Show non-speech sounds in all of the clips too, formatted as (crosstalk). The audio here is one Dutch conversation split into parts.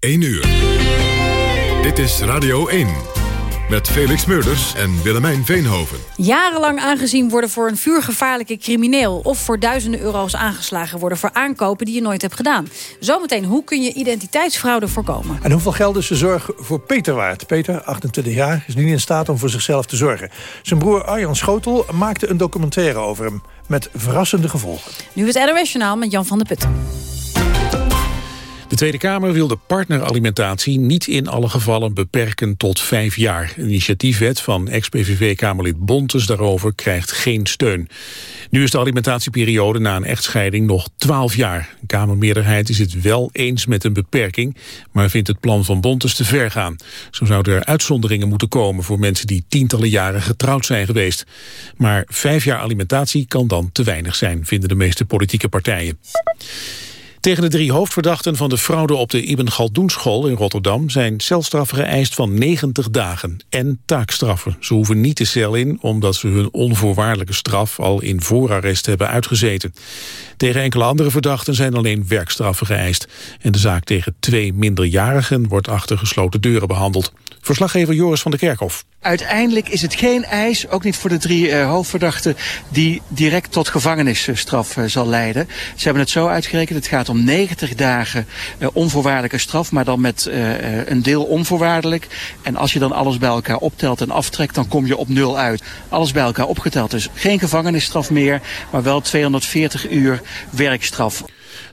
1 uur. Dit is Radio 1. Met Felix Meurders en Willemijn Veenhoven. Jarenlang aangezien worden voor een vuurgevaarlijke crimineel... of voor duizenden euro's aangeslagen worden voor aankopen die je nooit hebt gedaan. Zometeen, hoe kun je identiteitsfraude voorkomen? En hoeveel geld is de zorg voor Peter waard? Peter, 28 jaar, is niet in staat om voor zichzelf te zorgen. Zijn broer Arjan Schotel maakte een documentaire over hem... met verrassende gevolgen. Nu het NOS Journaal met Jan van der Putten. De Tweede Kamer wil de partneralimentatie niet in alle gevallen beperken tot vijf jaar. Een initiatiefwet van ex-PVV-Kamerlid Bontes daarover krijgt geen steun. Nu is de alimentatieperiode na een echtscheiding nog twaalf jaar. De Kamermeerderheid is het wel eens met een beperking, maar vindt het plan van Bontes te ver gaan. Zo zouden er uitzonderingen moeten komen voor mensen die tientallen jaren getrouwd zijn geweest. Maar vijf jaar alimentatie kan dan te weinig zijn, vinden de meeste politieke partijen. Tegen de drie hoofdverdachten van de fraude op de Ibn Galdoenschool in Rotterdam zijn celstraffen geëist van 90 dagen en taakstraffen. Ze hoeven niet de cel in omdat ze hun onvoorwaardelijke straf al in voorarrest hebben uitgezeten. Tegen enkele andere verdachten zijn alleen werkstraffen geëist. En de zaak tegen twee minderjarigen wordt achter gesloten deuren behandeld. Verslaggever Joris van der Kerkhof. Uiteindelijk is het geen eis, ook niet voor de drie uh, hoofdverdachten, die direct tot gevangenisstraf uh, zal leiden. Ze hebben het zo uitgerekend, het gaat om 90 dagen uh, onvoorwaardelijke straf, maar dan met een deel onvoorwaardelijk. En als je dan alles bij elkaar optelt en aftrekt, dan kom je op nul uit. Alles bij elkaar opgeteld, dus geen gevangenisstraf meer, maar wel 240 uur werkstraf.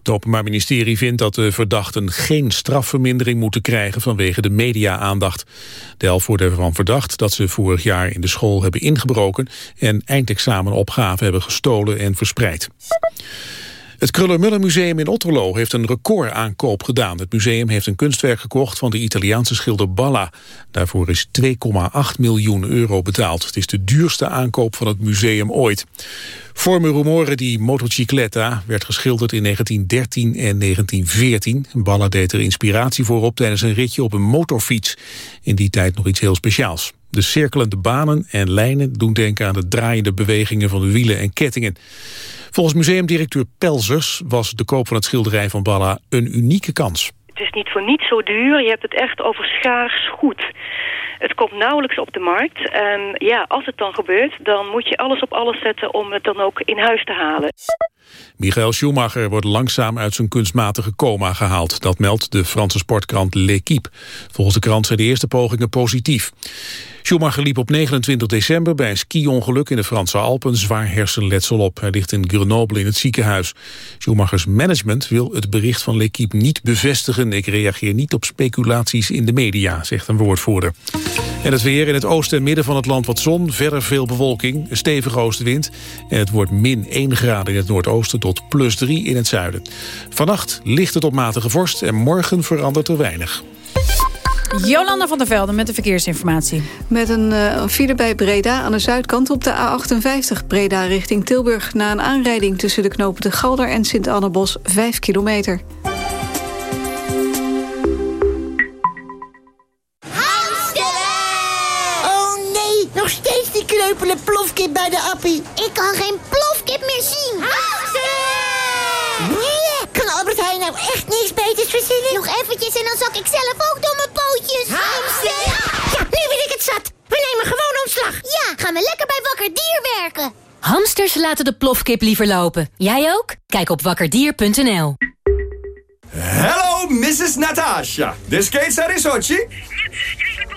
Het Openbaar Ministerie vindt dat de verdachten geen strafvermindering moeten krijgen vanwege de media-aandacht. De worden ervan verdacht dat ze vorig jaar in de school hebben ingebroken en eindexamenopgaven hebben gestolen en verspreid. Het Kruller-Müller Museum in Otterlo heeft een recordaankoop gedaan. Het museum heeft een kunstwerk gekocht van de Italiaanse schilder Balla. Daarvoor is 2,8 miljoen euro betaald. Het is de duurste aankoop van het museum ooit. Forme Rumore di Motocicletta werd geschilderd in 1913 en 1914. Balla deed er inspiratie voor op tijdens een ritje op een motorfiets. In die tijd nog iets heel speciaals. De cirkelende banen en lijnen doen denken aan de draaiende bewegingen van de wielen en kettingen. Volgens museumdirecteur Pelzers was de koop van het schilderij van Balla een unieke kans. Het is niet voor niets zo duur. Je hebt het echt over schaars goed. Het komt nauwelijks op de markt. En ja, als het dan gebeurt, dan moet je alles op alles zetten om het dan ook in huis te halen. Michael Schumacher wordt langzaam uit zijn kunstmatige coma gehaald. Dat meldt de Franse sportkrant L'Equipe. Volgens de krant zijn de eerste pogingen positief. Schumacher liep op 29 december bij een ski-ongeluk in de Franse Alpen zwaar hersenletsel op. Hij ligt in Grenoble in het ziekenhuis. Schumachers management wil het bericht van L'Equipe niet bevestigen. Ik reageer niet op speculaties in de media, zegt een woordvoerder. En het weer in het oosten en midden van het land wat zon. Verder veel bewolking, een stevige oostenwind. En het wordt min 1 graden in het noordoosten tot plus 3 in het zuiden. Vannacht ligt het op matige vorst en morgen verandert er weinig. Jolanda van der Velden met de verkeersinformatie. Met een uh, file bij Breda aan de zuidkant op de A58 Breda richting Tilburg... na een aanrijding tussen de knopen de Galder en Sint-Annebos 5 kilometer. Kreupele plofkip bij de appie. Ik kan geen plofkip meer zien. Nee, kan Albert Heijn nou echt niks beters verzinnen? Nog eventjes en dan zak ik zelf ook door mijn pootjes. Hamster! Ja, nu ben ik het zat. We nemen gewoon ontslag. Ja, gaan we lekker bij Wakker Dier werken. Hamsters laten de plofkip liever lopen. Jij ook? Kijk op wakkerdier.nl. Hello, Mrs. Natasha. The skates are in Sochi?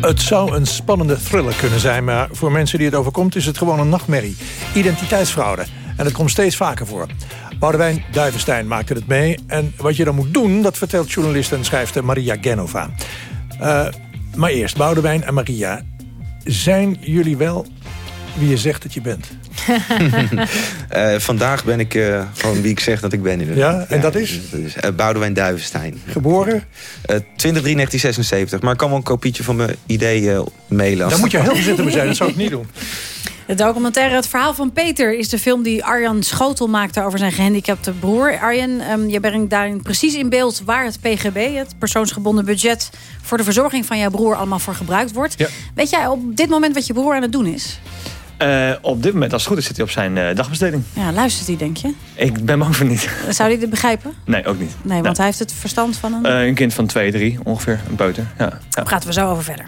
Het zou een spannende thriller kunnen zijn... maar voor mensen die het overkomt is het gewoon een nachtmerrie. Identiteitsfraude. En het komt steeds vaker voor. Boudewijn Duivenstein maakte het mee. En wat je dan moet doen, dat vertelt journalist en schrijfster Maria Genova. Uh, maar eerst, Boudewijn en Maria. Zijn jullie wel wie je zegt dat je bent? uh, (laughs) vandaag ben ik uh, gewoon wie ik zeg dat ik ben. Inderdaad. Ja, en ja, dat is? Dat is uh, Boudewijn Duivenstein. Geboren? 20 1976. Maar ik kan wel een kopietje van mijn idee mailen. Dan moet je heel voorzichtig mee zijn, dat zou ik niet doen. De documentaire Het Verhaal van Peter is de film die Arjan Schotel maakte over zijn gehandicapte broer. Arjan, um, je brengt daarin precies in beeld waar het PGB, het persoonsgebonden budget, voor de verzorging van jouw broer allemaal voor gebruikt wordt. Weet jij op dit moment wat je broer aan het doen is? Uh, op dit moment, als het goed is, zit hij op zijn uh, dagbesteding. Ja, luistert hij, denk je? Ik ben bang voor niet. Zou hij dit begrijpen? Nee, ook niet. Nee, want hij heeft het verstand van een... Uh, een kind van 2, 3 ongeveer, een peuter. Ja. ja. Daar praten we zo over verder.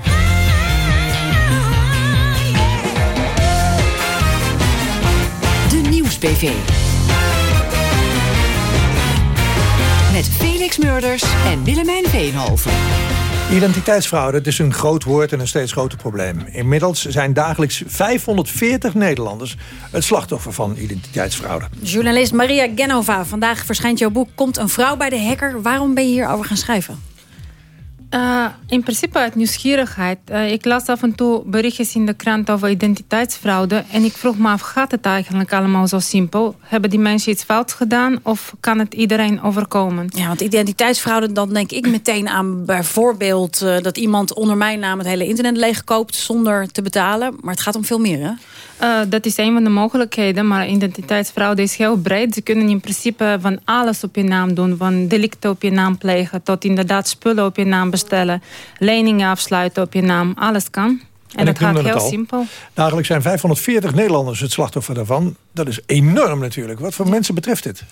De Nieuws-PV. Met Felix Murders en Willemijn Veenhoven. Identiteitsfraude het is een groot woord en een steeds groter probleem. Inmiddels zijn dagelijks 540 Nederlanders het slachtoffer van identiteitsfraude. Journalist Maria Genova, vandaag verschijnt jouw boek Komt een vrouw bij de hacker. Waarom ben je hierover gaan schrijven? Uh, in principe uit nieuwsgierigheid. Uh, ik las af en toe berichtjes in de krant over identiteitsfraude. En ik vroeg me af, gaat het eigenlijk allemaal zo simpel? Hebben die mensen iets fout gedaan of kan het iedereen overkomen? Ja, want identiteitsfraude, dan denk ik meteen aan bijvoorbeeld... Uh, dat iemand onder mijn naam het hele internet leegkoopt zonder te betalen. Maar het gaat om veel meer, hè? Uh, dat is een van de mogelijkheden, maar identiteitsfraude is heel breed. Ze kunnen in principe van alles op je naam doen. Van delicten op je naam plegen tot inderdaad spullen op je naam bestellen. Leningen afsluiten op je naam. Alles kan. En, en dat gaat heel al. simpel. Dagelijks zijn 540 Nederlanders het slachtoffer daarvan. Dat is enorm natuurlijk. Wat voor mensen betreft dit?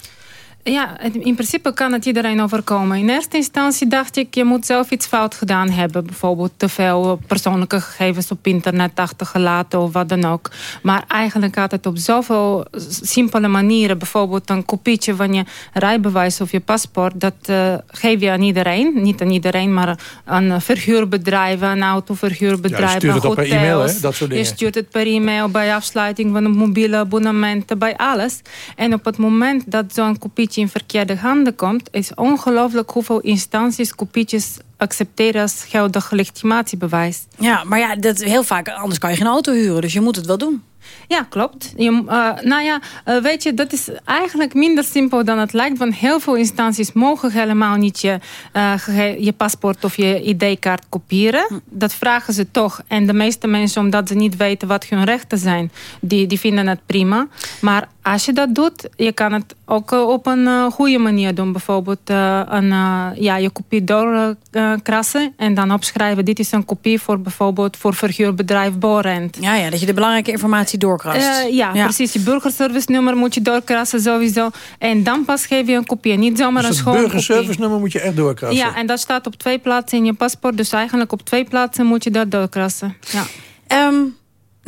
Ja, in principe kan het iedereen overkomen. In eerste instantie dacht ik, je moet zelf iets fout gedaan hebben. Bijvoorbeeld te veel persoonlijke gegevens op internet achtergelaten of wat dan ook. Maar eigenlijk gaat het op zoveel simpele manieren. Bijvoorbeeld een kopietje van je rijbewijs of je paspoort. Dat uh, geef je aan iedereen. Niet aan iedereen, maar aan verhuurbedrijven, aan autoverhuurbedrijven, ja, je stuurt het hotels. per e-mail, hè? Dat soort dingen. Je stuurt het per e-mail bij afsluiting van een mobiele abonnementen, bij alles. En op het moment dat zo'n kopietje in verkeerde handen komt... is ongelooflijk hoeveel instanties kopietjes accepteren als geldig legitimatiebewijs. Ja, maar ja, dat heel vaak, anders kan je geen auto huren. Dus je moet het wel doen. Ja, klopt. Je, uh, nou ja, uh, weet je, dat is eigenlijk minder simpel dan het lijkt. Want heel veel instanties mogen helemaal niet je, uh, je paspoort of je ID-kaart kopiëren. Dat vragen ze toch. En de meeste mensen, omdat ze niet weten wat hun rechten zijn, die, die vinden het prima. Maar als je dat doet, je kan het ook op een goede manier doen. Bijvoorbeeld een, ja, je kopie doorkrassen en dan opschrijven. Dit is een kopie voor bijvoorbeeld voor verhuurbedrijf Borent. Ja, ja, dat je de belangrijke informatie doorkrast. Uh, ja, ja, precies. Je burgerservice-nummer moet je doorkrassen sowieso. En dan pas geef je een kopie. Niet zomaar dus een schoon kopie. Het burgerservice-nummer moet je echt doorkrassen? Ja, en dat staat op twee plaatsen in je paspoort. Dus eigenlijk op twee plaatsen moet je dat doorkrassen. Ja. Um,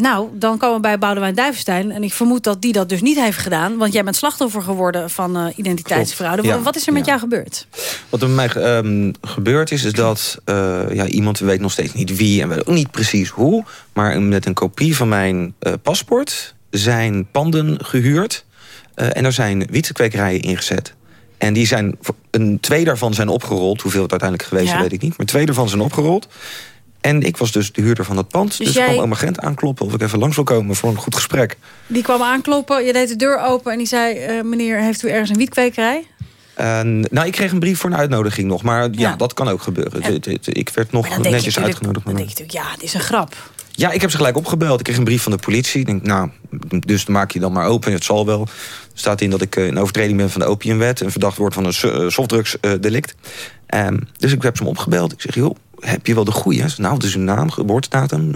nou, dan komen we bij Boudewijn Duivenstein. En ik vermoed dat die dat dus niet heeft gedaan. Want jij bent slachtoffer geworden van uh, identiteitsfraude. Ja. Wat is er met ja. jou gebeurd? Wat er met mij um, gebeurd is, is dat uh, ja, iemand, we weten nog steeds niet wie... en we weten ook niet precies hoe... maar met een kopie van mijn uh, paspoort zijn panden gehuurd... en er zijn wietenkwekerijen ingezet. En die zijn, een, twee daarvan zijn opgerold. Hoeveel het uiteindelijk geweest is, weet ik niet. Maar twee daarvan zijn opgerold. En ik was dus de huurder van dat pand. Dus, dus jij... kwam een agent aankloppen of ik even langs wil komen voor een goed gesprek. Die kwam aankloppen, je deed de deur open en die zei... Uh, meneer, heeft u ergens een wietkwekerij? Uh, nou, ik kreeg een brief voor een uitnodiging nog. Maar ja, ja. dat kan ook gebeuren. En... Ik werd nog netjes uitgenodigd. Dan denk je natuurlijk, ja, het is een grap. Ja, ik heb ze gelijk opgebeld. Ik kreeg een brief van de politie. Ik denk, nou, dus maak je dan maar open. Het zal wel. Er staat in dat ik een overtreding ben van de opiumwet. En verdacht wordt van een softdrugsdelict. Um, dus ik heb ze hem opgebeld. Ik zeg, joh, heb je wel de goede? Nou, wat is uw naam, geboortedatum,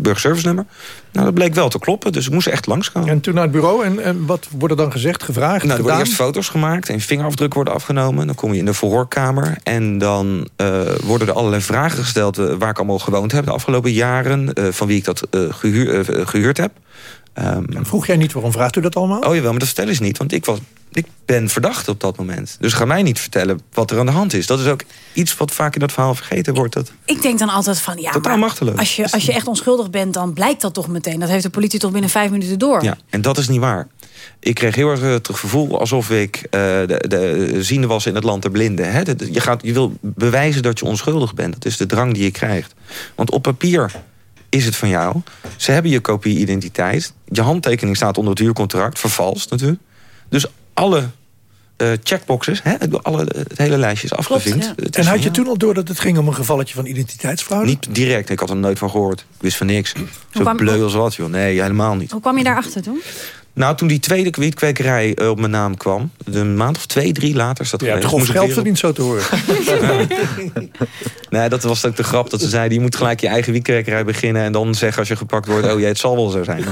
burgerservice nummer? Nou, dat bleek wel te kloppen, dus ik moest echt langskomen. En toen naar het bureau, en, en wat wordt er dan gezegd, gevraagd, Nou, er worden eerst foto's gemaakt en vingerafdruk worden afgenomen. Dan kom je in de verhoorkamer en dan uh, worden er allerlei vragen gesteld... Uh, waar ik allemaal gewoond heb de afgelopen jaren, uh, van wie ik dat gehuur, gehuurd heb. Um, vroeg jij niet waarom vraagt u dat allemaal? Oh jawel, maar dat vertellen ze niet, want ik was ik ben verdacht op dat moment. Dus ga mij niet vertellen wat er aan de hand is. Dat is ook iets wat vaak in dat verhaal vergeten wordt. Dat ik denk dan altijd van, ja, Totaal machteloos. Als je, als je echt onschuldig bent, dan blijkt dat toch meteen. Dat heeft de politie toch binnen vijf minuten door. Ja, en dat is niet waar. Ik kreeg heel erg het gevoel alsof ik uh, de, de ziende was in het land der blinden. Hè? Je, gaat, je wil bewijzen dat je onschuldig bent. Dat is de drang die je krijgt. Want op papier is het van jou. Ze hebben je kopie-identiteit. Je handtekening staat onder het huurcontract. Vervalst natuurlijk. Dus alle eh, checkboxes. Hè? Alle, het hele lijstje is afgevinkt. Klopt, En had je toen al door dat het ging om een gevalletje van identiteitsfraude? Niet direct, ik had er nooit van gehoord. Ik wist van niks. Zo kwam- bleu als wat, joh. Nee, helemaal niet. Hoe kwam je daarachter toen? Nou, toen die tweede kwietkwekerij eh, op mijn naam kwam... een maand of twee, drie later is dat Je hebt geweest, grof moest ik geld verdiend zo te horen. (laughs) Nee, dat was ook de grap dat ze zeiden... je moet gelijk je eigen wietkwekerij beginnen... en dan zeggen als je gepakt wordt... oh jee, het zal wel zo zijn. (laughs)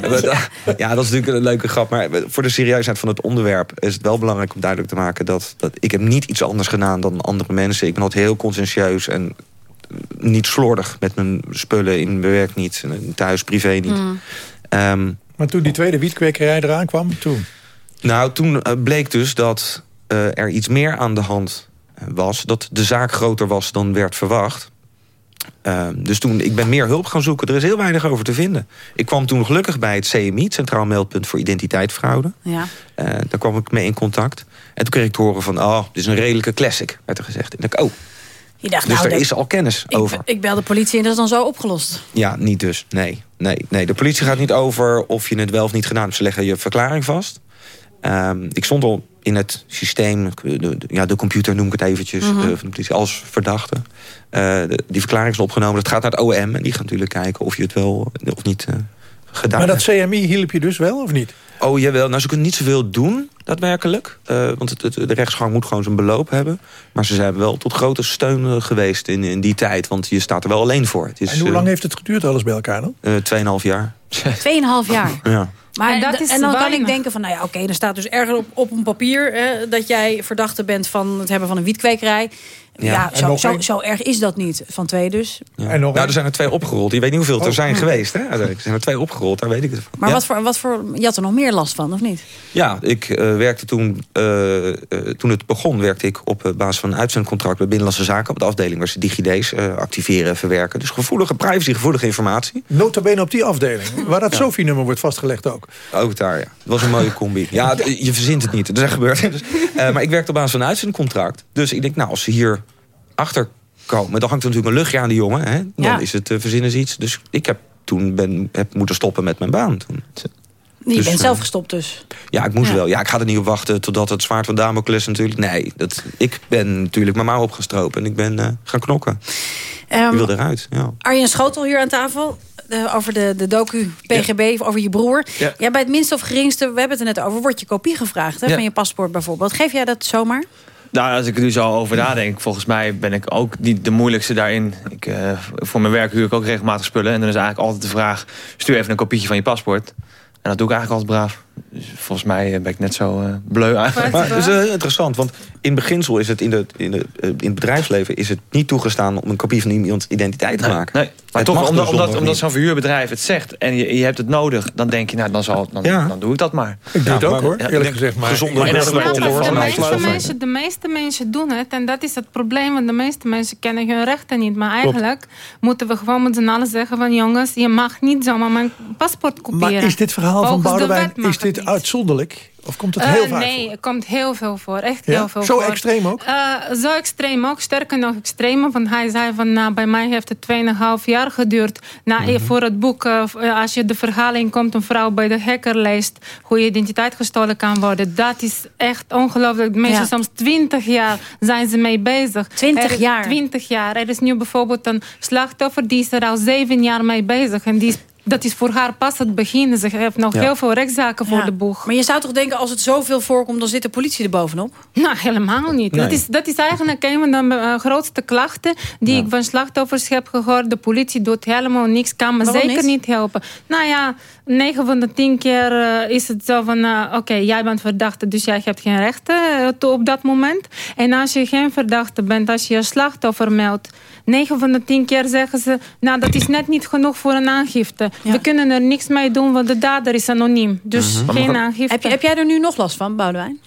Maar- ja, dat is natuurlijk een leuke grap. Maar voor de serieusheid van het onderwerp... is het wel belangrijk om duidelijk te maken... dat, dat ik heb niet iets anders gedaan dan andere mensen. Ik ben altijd heel conscientieus en niet slordig met mijn spullen. In mijn werk niet, en thuis, privé niet. Mm. Ehm, Maar toen die tweede wietkwekerij eraan kwam, toen... nou, toen eh, bleek dus dat eh, er iets meer aan de hand eh, was. Dat de zaak groter was dan werd verwacht. Ehm, dus toen, ik ben meer hulp gaan zoeken. Er is heel weinig over te vinden. Ik kwam toen gelukkig bij het CMI, het Centraal Meldpunt voor Identiteitsfraude. Ja. Eh, daar kwam ik mee in contact. En toen kreeg ik te horen van, oh, dit is een redelijke classic, werd er gezegd. En ik dacht, oh, Je dacht, dus nou, er de- is al kennis ik, over. ik bel de politie en dat is dan zo opgelost. Ja, niet dus. Nee, nee, nee. De politie gaat niet over of je het wel of niet gedaan hebt. Ze leggen je verklaring vast. Ehm, ik stond al in het systeem, de, de- ja, de computer noem ik het eventjes, van de politie, als verdachte. Eh, de- die verklaring is opgenomen. Dat gaat naar het OM en die gaat natuurlijk kijken of je het wel of niet eh, gedaan Maar hebt. dat CMI hielp je dus wel, of niet? Oh jawel, nou ze kunnen niet zoveel doen, daadwerkelijk. Eh, want het, het- de rechtsgang moet gewoon zijn beloop hebben. Maar ze zijn wel tot grote steun eh, geweest in, in die tijd. Want je staat er wel alleen voor. Het is, En hoe lang heeft het geduurd alles bij elkaar dan? eh, Tweeënhalf jaar. (laughs) Tweeënhalf jaar. Ja. Maar En dat is en dan kan ik denken van, nou ja, oké, er staat dus ergens op, op een papier eh, dat jij verdachte bent van het hebben van een wietkwekerij. Ja. Ja, En zo, nog zo, erg is dat niet. Van twee dus. Ja. nou, er zijn er twee opgerold. Je weet niet hoeveel er Oh. zijn geweest. Hè? Er zijn er twee opgerold, daar weet ik het van. Maar ja? wat, voor, wat voor, je had er nog meer last van, of niet? Ja, ik eh, werkte toen, eh, eh, toen het begon, werkte ik op basis van een uitzendcontract bij Binnenlandse Zaken op de afdeling waar ze DigiD's eh, activeren en verwerken. Dus gevoelige privacy, gevoelige informatie. Nota bene op die afdeling, waar dat Ja. Sophie-nummer wordt vastgelegd ook. Ook daar, ja. Het was een mooie combi. Ja, je verzint het niet. Het is echt gebeurd. Dus, eh, maar ik werkte op basis van een uitzendcontract. Dus ik denk, nou, als ze hier achter komen... dan hangt er natuurlijk een luchtje aan die jongen. Hè? Dan Ja. is het uh, verzinnen ze iets. Dus ik heb toen ben, heb moeten stoppen met mijn baan. Toen. Je Dus, bent eh, zelf gestopt dus. Ja, ik moest Ja. wel. Ja, ik ga er niet op wachten totdat het zwaard van Damocles natuurlijk... Nee, dat, ik ben natuurlijk mijn mouw opgestropen en ik ben eh, gaan knokken. Ehm, ik wil eruit, ja. Arjen Schotel hier aan tafel. eh, over de, de docu PGB, over je broer. Ja. Ja, bij het minste of geringste, we hebben het er net over... wordt je kopie gevraagd hè, Ja. van je paspoort bijvoorbeeld. Geef jij dat zomaar? Nou, als ik er nu zo over nadenk, volgens mij ben ik ook niet de moeilijkste daarin. Ik, eh, voor mijn werk huur ik ook regelmatig spullen. En dan is eigenlijk altijd de vraag, stuur even een kopietje van je paspoort. En dat doe ik eigenlijk altijd braaf. Dus volgens mij eh, ben ik net zo eh bleu eigenlijk. Maar het is eh, interessant, want in beginsel is het in, de, in, de, in het bedrijfsleven is het niet toegestaan om een kopie van iemands identiteit te maken. Nee, maar Het toch, omdat, dus omdat, omdat zo'n verhuurbedrijf het zegt en je, je hebt het nodig, dan denk je, nou, dan, zal, dan, Ja. dan doe ik dat maar. Ik doe het ook hoor, ja, eerlijk denk gezegd. Maar gezonde Maar de, meeste mensen, de meeste mensen doen het. En dat is het probleem. Want de meeste mensen kennen hun rechten niet. Maar eigenlijk moeten we gewoon met z'n allen zeggen van... jongens, je mag niet zomaar mijn paspoort kopiëren. Maar is dit verhaal van Volgens de Boudewijn, dit niet. uitzonderlijk? Of komt het Eh, heel vaak nee, voor? het komt heel veel voor. Echt Ja? heel veel Zo voor. extreem ook? Eh, zo extreem ook. Sterker nog extremer. Want hij zei van, nou, bij mij heeft het 2,5 jaar geduurd. Nou, Mhm. Voor het boek, eh, als je de verhaling komt... een vrouw bij de hacker leest... hoe je identiteit gestolen kan worden. Dat is echt ongelooflijk. Mensen Ja. soms 20 jaar zijn ze mee bezig. 20 Er is- jaar? 20 jaar. Er is nu bijvoorbeeld een slachtoffer... die is er al 7 jaar mee bezig. En die is, dat is voor haar pas het begin. Ze heeft nog Ja. heel veel rechtszaken voor Ja. de boeg. Maar je zou toch denken, als het zoveel voorkomt... dan zit de politie er bovenop? Nou, helemaal niet. Nee. Dat, is, dat is eigenlijk een van de eh, grootste klachten die ik van slachtoffers heb gehoord. De politie doet helemaal niks, kan me Waarom zeker niet? niet helpen. Nou ja, 9 van de 10 keer eh, is het zo van... eh, oké, jij bent verdachte, dus jij hebt geen rechten op dat moment. En als je geen verdachte bent, als je je slachtoffer meldt... 9 van de 10 keer zeggen ze... nou, dat is net niet genoeg voor een aangifte. Ja. We kunnen er niks mee doen, want de dader is anoniem. Dus Mhm. geen aangifte. Heb, je, heb jij er nu nog last van, Boudewijn?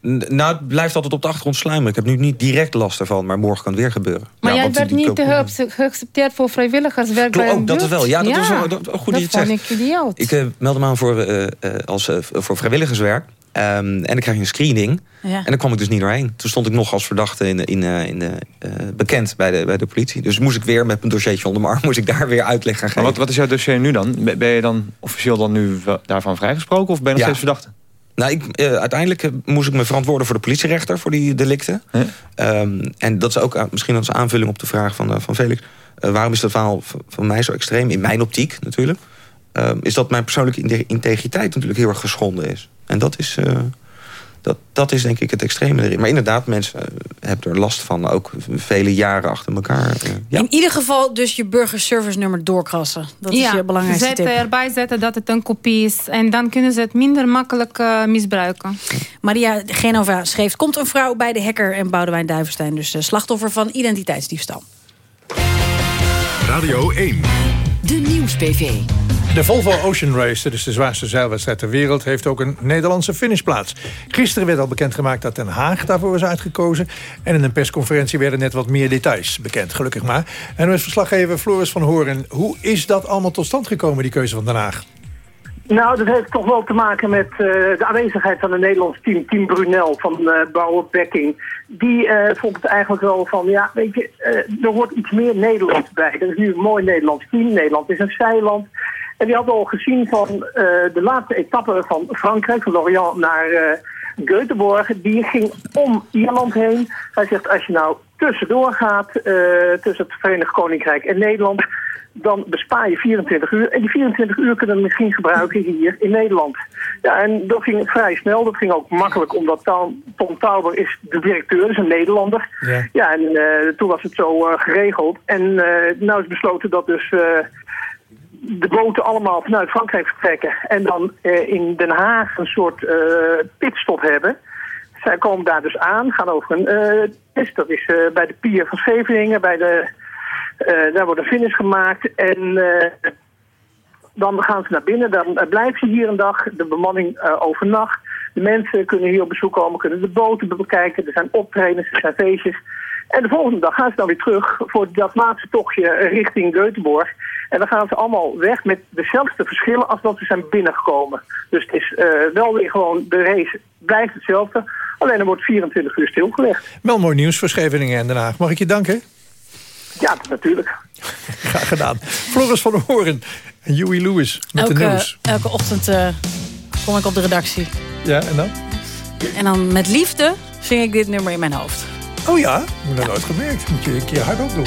Nou, het blijft altijd op de achtergrond sluimeren. Ik heb nu niet direct last ervan, maar morgen kan het weer gebeuren. Maar Ja, jij werd niet geacce- geaccepteerd voor vrijwilligerswerk Klopt, bij een ook dat wel. Ja, dat is wel- dat- goed dat je het vond zegt. ik idioot. Ik eh, meldde me aan voor, eh, eh, als, eh, voor vrijwilligerswerk. Ehm, en dan krijg je een screening. Ja. En dan kwam ik dus niet doorheen. Toen stond ik nog als verdachte in, in, eh, in, de, eh, bekend bij de, bij de politie. Dus moest ik weer met mijn dossiertje onder mijn arm... (laughs) moest ik daar weer uitleg gaan Maar geven. wat, wat is jouw dossier nu dan? Ben je dan officieel dan nu daarvan vrijgesproken of ben je nog Ja. steeds verdachte? Nou, ik, eh, uiteindelijk moest ik me verantwoorden voor de politierechter... voor die delicten. Ehm, en dat is ook misschien als aanvulling op de vraag van, van Felix... waarom is dat verhaal van mij zo extreem? In mijn optiek natuurlijk. Ehm, is dat mijn persoonlijke inte- integriteit natuurlijk heel erg geschonden is. En dat is, eh, dat, dat is denk ik het extreme erin. Maar inderdaad, mensen eh, hebben er last van. Ook vele jaren achter elkaar. eh, ja. In ieder geval dus je burgerservice nummer doorkrassen. Dat is je belangrijkste zetten, tip. erbij zetten dat het een kopie is. En dan kunnen ze het minder makkelijk eh, misbruiken. Maria Genova schreef... komt een vrouw bij de hacker en Boudewijn Duivenstein... dus slachtoffer van identiteitsdiefstal. Radio 1. De Nieuws-PV. De Volvo Ocean Race, dat is de zwaarste zeilwedstrijd ter wereld... heeft ook een Nederlandse finishplaats. Gisteren werd al bekendgemaakt dat Den Haag daarvoor is uitgekozen. En in een persconferentie werden net wat meer details bekend, gelukkig maar. En is verslaggever Floris van Horen. Hoe is dat allemaal tot stand gekomen, die keuze van Den Haag? Nou, dat heeft toch wel te maken met eh, de aanwezigheid van een Nederlands team. Team Brunel van uh, Bauer. Die eh, vond het eigenlijk wel van, ja, weet je, er hoort iets meer Nederlands bij. Dat is nu een mooi Nederlands team. Nederland is een zeiland. En die hadden al gezien van eh, de laatste etappe van Frankrijk, van Lorient naar eh Göteborg. Die ging om Ierland heen. Hij zegt, als je nou tussendoor gaat, eh, tussen het Verenigd Koninkrijk en Nederland dan bespaar je 24 uur. En die 24 uur kunnen we misschien gebruiken hier in Nederland. Ja, en dat ging vrij snel. Dat ging ook makkelijk, omdat Tom, Tauber is de directeur, is een Nederlander. Ja. Ja, en toen was het zo geregeld. En nou is besloten dat dus de boten allemaal vanuit Frankrijk vertrekken. En dan eh, in Den Haag een soort eh, pitstop hebben. Zij komen daar dus aan, gaan over een eh, test. Dat is eh, bij de pier van Scheveningen, bij de... Eh, daar wordt een finish gemaakt en eh, dan gaan ze naar binnen. Dan eh, blijven ze hier een dag, de bemanning eh, overnacht. De mensen kunnen hier op bezoek komen, kunnen de boten bekijken. Er zijn optredens, er zijn feestjes. En de volgende dag gaan ze dan weer terug voor dat laatste tochtje richting Göteborg. En dan gaan ze allemaal weg met dezelfde verschillen als dat ze zijn binnengekomen. Dus het is eh, wel weer gewoon, de race blijft hetzelfde. Alleen er wordt 24 uur stilgelegd. Wel mooi nieuws voor Scheveningen en Den Haag. Mag ik je danken? Ja, natuurlijk. (laughs) Graag gedaan. Floris van Horen en Huey Lewis met de Elke, nieuws. elke ochtend eh, kom ik op de redactie. Ja, en dan? En dan met liefde zing ik dit nummer in mijn hoofd. Oh ja? Ik heb dat nooit gemerkt. Moet je een keer hardop doen.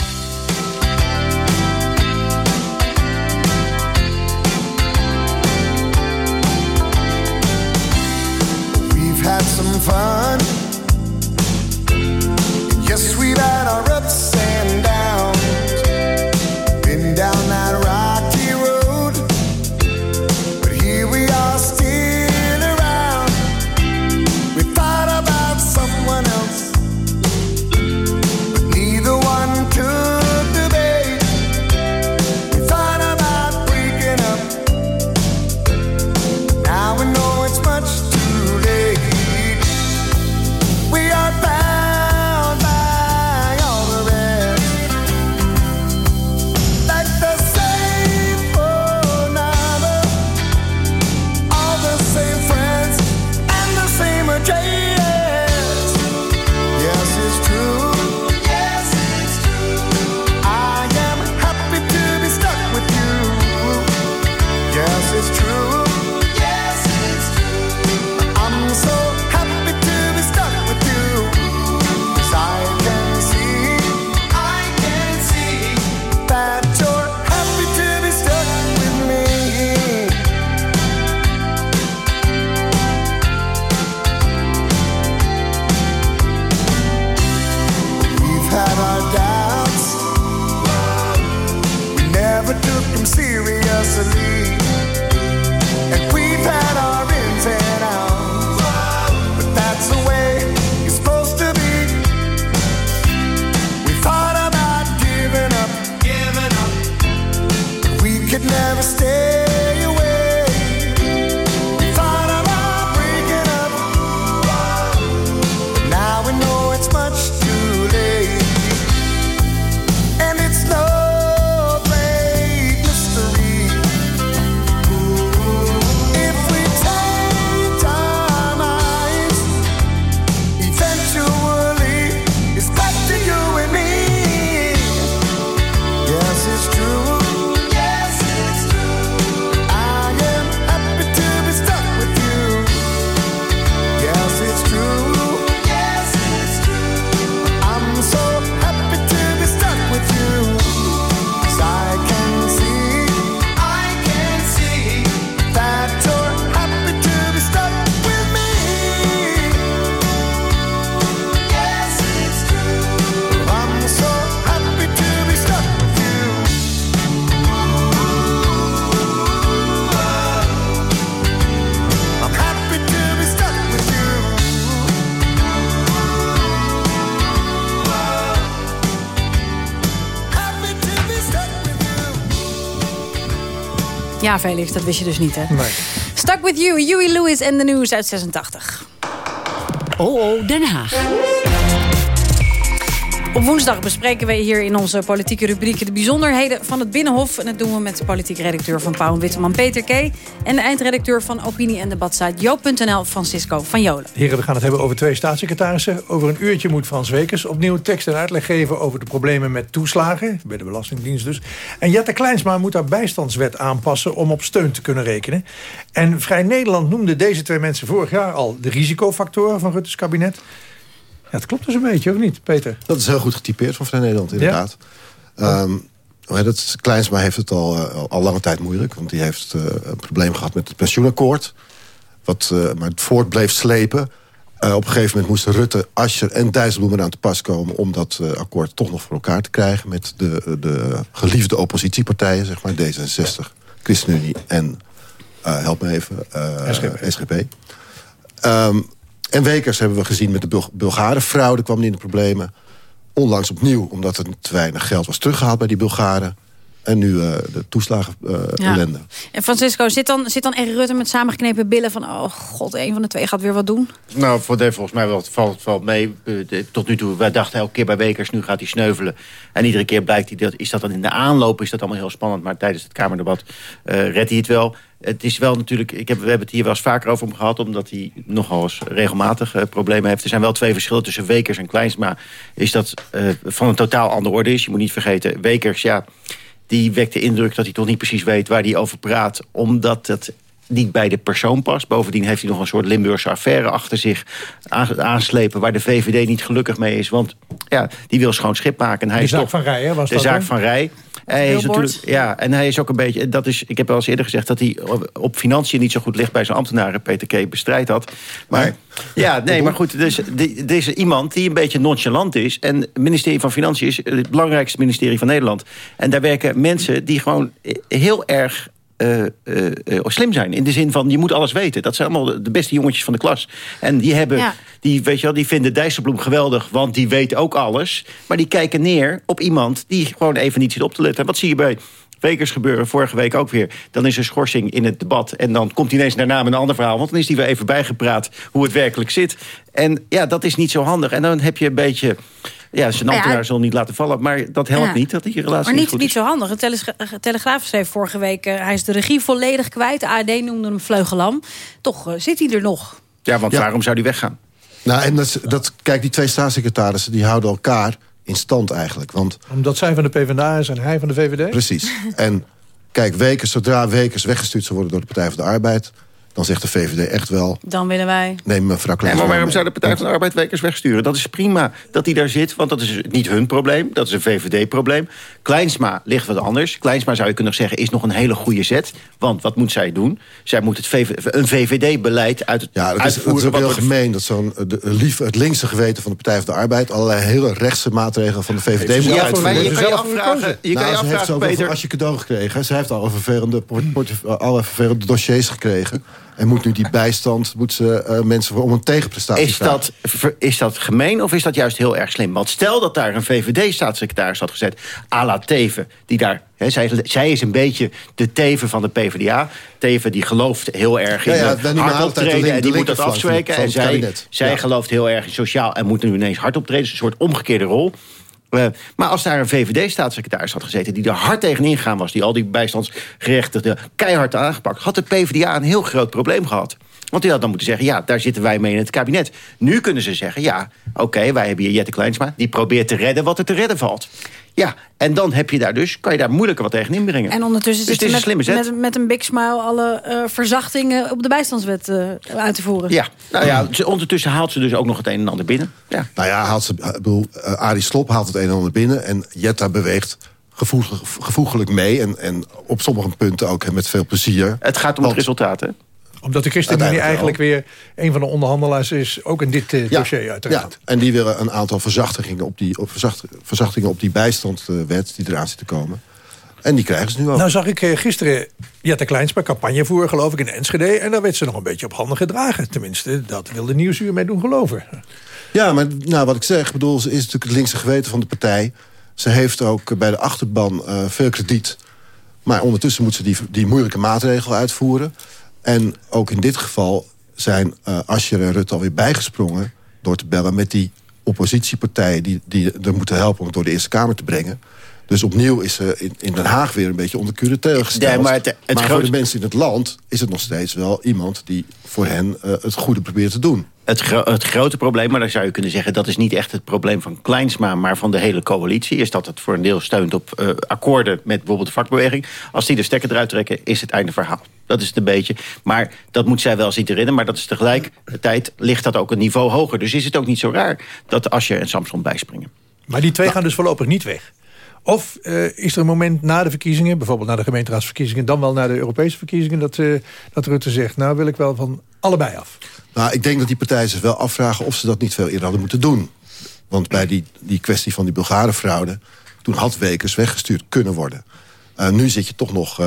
Ja, Felix, dat wist je dus niet, hè? Nee. Stuck with you, Huey Lewis en de News uit 86. Oh, oh, Den Haag. Op woensdag bespreken we hier in onze politieke rubriek... de bijzonderheden van het Binnenhof. En dat doen we met de politiek redacteur van Pauw en Witteman Peter K. En de eindredacteur van opinie- en debatsite Joop.nl Francisco van Jolen. Heren, we gaan het hebben over twee staatssecretarissen. Over een uurtje moet Frans Wekers opnieuw tekst en uitleg geven... over de problemen met toeslagen, bij de Belastingdienst dus. En Jette Kleinsma moet haar bijstandswet aanpassen... om op steun te kunnen rekenen. En Vrij Nederland noemde deze twee mensen vorig jaar al... de risicofactoren van Rutte's kabinet. Ja, het klopt dus een beetje, of niet, Peter? Dat is heel goed getypeerd van Vrij Nederland, inderdaad. Ja? Um, dat, Kleinsma heeft het al, uh, al lange tijd moeilijk. Want die heeft uh, een probleem gehad met het pensioenakkoord. Wat uh, maar het voort bleef slepen. Uh, op een gegeven moment moesten Rutte, Ascher en Dijsselbloem aan te pas komen... om dat uh, akkoord toch nog voor elkaar te krijgen... met de, de geliefde oppositiepartijen, zeg maar, D66, ChristenUnie en, help me even, SGP. SGP. Um, en Wekers hebben we gezien met de Bul Bulgaren fraude kwam in de problemen. Onlangs opnieuw, omdat er te weinig geld was teruggehaald bij die Bulgaren. En nu uh, de toeslagen uh, Ja. ellende. En Francisco, zit dan, zit dan Erik Rutte met samengeknepen billen van... oh god, een van de twee gaat weer wat doen? Nou, voor de, volgens mij wel, valt, valt mee. Eh, tot nu toe, wij dachten elke keer bij Wekers, nu gaat hij sneuvelen. En iedere keer blijkt hij, dat, is dat dan in de aanloop, is dat allemaal heel spannend. Maar tijdens het Kamerdebat eh redt hij het wel. Het is wel natuurlijk, ik heb, we hebben het hier wel eens vaker over hem gehad... omdat hij nogal eens regelmatig eh, problemen heeft. Er zijn wel twee verschillen tussen Wekers en Kleinsma. Is dat eh, van een totaal andere orde is. Je moet niet vergeten, Wekers, ja, die wekt de indruk dat hij toch niet precies weet waar hij over praat. Omdat het niet bij de persoon past. Bovendien heeft hij nog een soort Limburgse affaire achter zich aan- aanslepen... waar de VVD niet gelukkig mee is. Want ja, die wil schoon schip maken. En hij De zaak toch, van Rij, hè, was De dat, zaak van Rij. Hij is natuurlijk, ja, en hij is ook een beetje... Dat is, ik heb al eens eerder gezegd dat hij op financiën niet zo goed ligt... bij zijn ambtenaren, Peter K. bestrijdt had. Maar ja, nee, maar goed. Dus, er is iemand die een beetje nonchalant is. En het ministerie van Financiën is het belangrijkste ministerie van Nederland. En daar werken mensen die gewoon heel erg eh, slim zijn. In de zin van, je moet alles weten. Dat zijn allemaal de- de beste jongetjes van de klas. En die hebben, Ja. Die, weet je wel, die vinden Dijsselbloem geweldig... want die weet ook alles. Maar die kijken neer op iemand die gewoon even niet zit op te letten. Wat zie je bij... Wekers gebeuren, vorige week ook weer. Dan is er schorsing in het debat. En dan komt hij ineens daarna met een ander verhaal. Want dan is hij weer even bijgepraat hoe het werkelijk zit. En ja, dat is niet zo handig. En dan heb je een beetje... Ja, zijn Nou ja, ambtenaar zal niet laten vallen. Maar dat helpt Ja. niet, dat die relatie Maar niet niet, goed niet zo handig. De Telegra- Telegraaf schreef vorige week... eh, hij is de regie volledig kwijt. De AD noemde hem vleugelam. Toch eh, zit hij er nog. Ja, want waarom zou die weggaan? Nou, en dat, dat, kijk, die twee staatssecretarissen die houden elkaar in stand eigenlijk. Want Omdat zij van de PvdA is en hij van de VVD? Precies. En kijk, Wekers, zodra Wekers weggestuurd zou worden door de Partij van de Arbeid... dan zegt de VVD echt wel, Dan willen wij... neem mevrouw Nee, maar waarom zou de Partij van de Arbeid Wekers wegsturen? Dat is prima dat hij daar zit, want dat is niet hun probleem. Dat is een VVD-probleem. Kleinsma ligt wat anders. Kleinsma zou je kunnen zeggen is nog een hele goede zet. Want wat moet zij doen? Zij moet het VV een VVD-beleid uit het Ja, dat is, dat is uitvoeren. heel gemeen dat zo'n lief, het linkse geweten van de Partij van de Arbeid... allerlei hele rechtse maatregelen van de VVD ze moet uitvoeren. voor- maar je kan je afvragen, je kan je Nou, ze heeft Peter... als je cadeau gekregen. Ze heeft al vervelende, portef- alle vervelende dossiers gekregen. En moet nu die bijstand, moet ze eh, mensen voor om een tegenprestatie Is vragen. dat, is dat gemeen of is dat juist heel erg slim? Want stel dat daar een VVD-staatssecretaris had gezet... à la Teven, die daar... Zij, zij is een beetje de Teven van de PvdA. Teven die gelooft heel erg in Ja, ja, de hard altijd de optreden... link- en de die moet dat van En zij, zij Ja. gelooft heel erg in sociaal... en moet nu ineens hard optreden. Dus een soort omgekeerde rol. Eh, maar als daar een VVD-staatssecretaris had gezeten... die er hard tegen ingegaan was... die al die bijstandsgerechtigden keihard aangepakt... had de PvdA een heel groot probleem gehad. Want die had dan moeten zeggen, ja, daar zitten wij mee in het kabinet. Nu kunnen ze zeggen, ja, oké, wij hebben hier Jette Kleinsma... die probeert te redden wat er te redden valt. Ja, en dan heb je daar dus, kan je daar moeilijker wat tegen inbrengen. En ondertussen dus zit het is slimme met, zet. met, met een big smile... alle eh, verzachtingen op de bijstandswet eh, uit te voeren. Ja, nou ja, ze- ondertussen haalt ze dus ook nog het een en ander binnen. Ja. Nou ja, haalt ze, ik bedoel, eh, Arie Slop haalt het een en ander binnen... en Jetta beweegt gevoeglijk, gevoeglijk mee... En, en op sommige punten ook met veel plezier. Het gaat om het resultaat, hè? Omdat de ChristenUnie eigenlijk weer een van de onderhandelaars is... ook in dit eh, dossier uiteraard. Ja, en die willen een aantal verzachtingen op die, op verzacht, verzachtingen op die bijstandwet... die eraan zit te komen. En die krijgen ze nu ook. Nou zag ik eh, gisteren Jette Kleinsma campagne voeren, geloof ik, in Enschede. En daar werd ze nog een beetje op handen gedragen. Tenminste, dat wilde Nieuwsuur mee doen geloven. Ja, maar nou, wat ik zeg, bedoel, ze is natuurlijk het linkse geweten van de partij. Ze heeft ook bij de achterban eh, veel krediet. Maar ondertussen moet ze die, die moeilijke maatregel uitvoeren. En ook in dit geval zijn uh, Asscher en Rutte alweer bijgesprongen... door te bellen met die oppositiepartijen... die, die er moeten helpen om het door de Eerste Kamer te brengen. Dus opnieuw is ze in, in Den Haag weer een beetje onder curatele gesteld. Ja, maar het, het maar groot- voor de mensen in het land is het nog steeds wel iemand... die voor hen uh, het goede probeert te doen. Het, gro het, grote probleem, maar dan zou je kunnen zeggen... dat is niet echt het probleem van Kleinsma... maar van de hele coalitie... is dat het voor een deel steunt op uh, akkoorden met bijvoorbeeld de vakbeweging. Als die de stekker eruit trekken, is het einde verhaal. Dat is het een beetje. Maar dat moet zij wel zien te redden. Maar dat is tegelijkertijd ligt dat ook een niveau hoger. Dus is het ook niet zo raar dat Asje en Samson bijspringen. Maar die twee gaan dus voorlopig niet weg. Of uh, is er een moment na de verkiezingen, bijvoorbeeld na de gemeenteraadsverkiezingen... dan wel na de Europese verkiezingen, dat, uh, dat Rutte zegt... nou wil ik wel van allebei af? Nou, ik denk dat die partijen zich wel afvragen of ze dat niet veel eerder hadden moeten doen. Want bij die, die kwestie van die Bulgarenfraude... toen had Wekers weggestuurd kunnen worden. Uh, nu zit je toch nog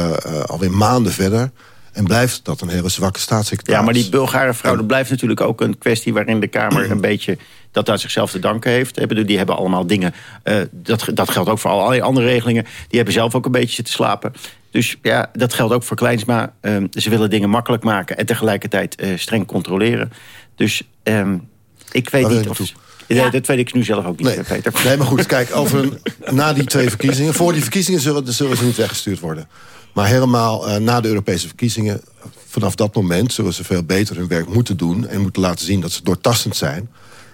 alweer maanden verder... En blijft dat een hele zwakke staatssecretaris. Ja, maar die Bulgare fraude en... blijft natuurlijk ook een kwestie... waarin de Kamer een (clears throat) beetje dat aan zichzelf te danken heeft. Die hebben allemaal dingen... Uh, dat, dat geldt ook voor allerlei andere regelingen. Die hebben zelf ook een beetje zitten slapen. Dus ja, dat geldt ook voor Kleinsma. Uh, ze willen dingen makkelijk maken... en tegelijkertijd uh, streng controleren. Dus um, ik weet niet of... Ja. Dat weet ik nu zelf ook niet, nee. Peter. Nee, maar goed, kijk, over (laughs) na die twee verkiezingen... voor die verkiezingen zullen, zullen ze niet weggestuurd worden. Maar helemaal uh, na de Europese verkiezingen... vanaf dat moment zullen ze veel beter hun werk moeten doen... en moeten laten zien dat ze doortastend zijn.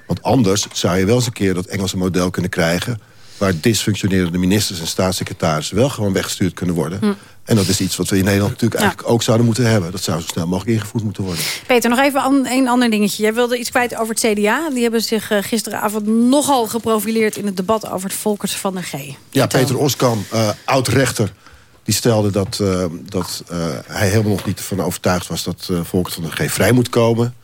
Want anders zou je wel eens een keer dat Engelse model kunnen krijgen... waar dysfunctionerende ministers en staatssecretarissen... wel gewoon weggestuurd kunnen worden. Hm. En dat is iets wat we in Nederland natuurlijk ja. eigenlijk ook zouden moeten hebben. Dat zou zo snel mogelijk ingevoerd moeten worden. Peter, nog even an, een ander dingetje. Jij wilde iets kwijt over het CDA. Die hebben zich uh, gisteravond nogal geprofileerd... in het debat over het Volkers van der G. Ja, Peter Oskam, uh, oud-rechter... die stelde dat, uh, dat hij helemaal nog niet ervan overtuigd was... dat Volkers van der G vrij moet komen.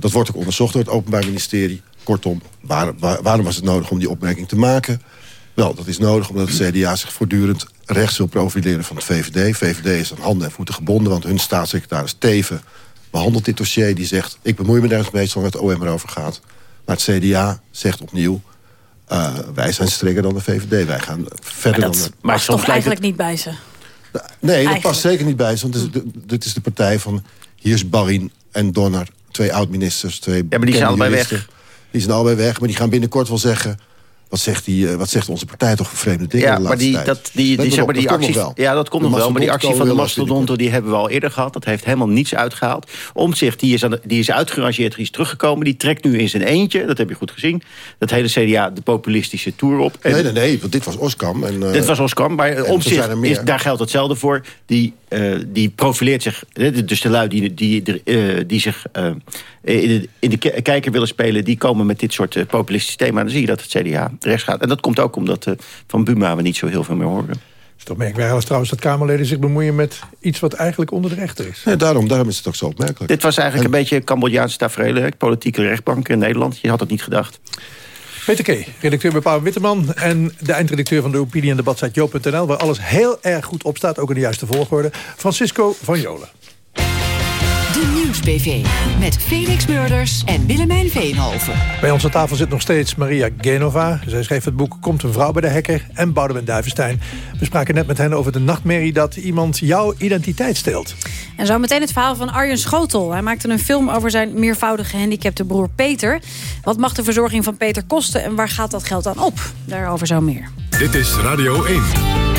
dat wordt ook onderzocht door het Openbaar Ministerie. Kortom, waar, waar, waarom was het nodig om die opmerking te maken? Wel, dat is nodig omdat het CDA zich voortdurend rechts wil profileren van het VVD. VVD is aan handen en voeten gebonden, want hun staatssecretaris Teven behandelt dit dossier. Die zegt, ik bemoei me daar eens mee zolang het OM erover gaat. Maar het CDA zegt opnieuw, uh, wij zijn strenger dan de VVD. Wij gaan verder maar dat dan... Maar soms toch eigenlijk niet bij ze? Nee, eigenlijk. dat past zeker niet bij ze. Want dit is, de, dit is de partij van Hiers Barin en Donner. Twee oud-ministers, twee Ja, maar die zijn allebei weg. Die zijn allebei weg, maar die gaan binnenkort wel zeggen... Wat zegt, die, wat zegt onze partij toch voor vreemde dingen ja, maar die, tijd. dat, die, die, zeg maar, die acties, wel. Ja, dat komt nog wel. Maar die actie van de mastodonten die die hebben we al eerder gehad. Dat heeft helemaal niets uitgehaald. Omtzigt, die is, aan de, die is uitgerangeerd, die is teruggekomen. Die trekt nu in zijn eentje, dat heb je goed gezien. Dat hele CDA de populistische tour op. En nee, nee, nee, want dit was Oskam. En, uh, dit was Oskam, maar Omtzigt, is, daar geldt hetzelfde voor. Die, uh, die profileert zich, dus de lui die, die, uh, die zich in de, in de kijker willen spelen... die komen met dit soort populistische thema's. Dan zie je dat het CDA rechts gaat. En dat komt ook omdat uh, van Buma we niet zo heel veel meer horen. Het is toch merkwaardig als trouwens dat Kamerleden zich bemoeien met iets wat eigenlijk onder de rechter is. Ja, daarom, daarom is het ook zo opmerkelijk. Dit was eigenlijk en... een beetje Cambodjaanse tafereel, politieke rechtbank in Nederland. Je had het niet gedacht. Peter K., redacteur bij Pauw Witteman... en de eindredacteur van de opinie- en debatsite Jo.nl... waar alles heel erg goed op staat, ook in de juiste volgorde. Francisco van Jolen. Met Felix Murders en Willemijn Veenhoven. Bij ons aan tafel zit nog steeds Maria Genova. Zij schreef het boek Komt een vrouw bij de hacker en Boudewijn Duivenstein. We spraken net met hen over de nachtmerrie dat iemand jouw identiteit steelt. En zo meteen het verhaal van Arjen Schotel. Hij maakte een film over zijn meervoudig gehandicapte broer Peter. Wat mag de verzorging van Peter kosten en waar gaat dat geld aan op? Daarover zo meer. Dit is Radio 1.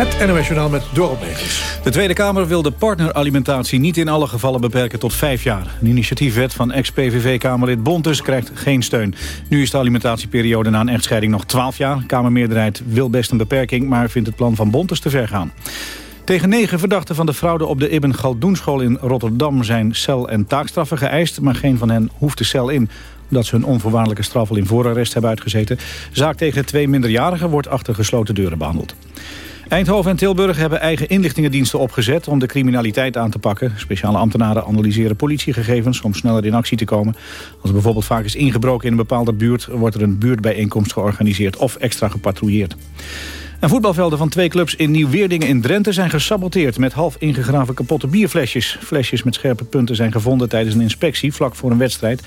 Het NOS Journaal met Dorot Megens. De Tweede Kamer wil de partneralimentatie niet in alle gevallen beperken tot vijf jaar. Een initiatiefwet van ex-PVV-Kamerlid Bontes krijgt geen steun. Nu is de alimentatieperiode na een echtscheiding nog 12 jaar. Kamermeerderheid wil best een beperking, maar vindt het plan van Bontes te ver gaan. Tegen negen verdachten van de fraude op de Ibn Galdoenschool in Rotterdam... zijn cel- en taakstraffen geëist, maar geen van hen hoeft de cel in omdat ze hun onvoorwaardelijke straf in voorarrest hebben uitgezeten. Zaak tegen twee minderjarigen wordt achter gesloten deuren behandeld. Eindhoven en Tilburg hebben eigen inlichtingendiensten opgezet om de criminaliteit aan te pakken. Speciale ambtenaren analyseren politiegegevens om sneller in actie te komen. Als er bijvoorbeeld vaak is ingebroken in een bepaalde buurt... wordt er een buurtbijeenkomst georganiseerd of extra gepatrouilleerd. En voetbalvelden van twee clubs in Nieuw-Weerdingen in Drenthe zijn gesaboteerd met half ingegraven kapotte bierflesjes. Flesjes met scherpe punten zijn gevonden tijdens een inspectie vlak voor een wedstrijd.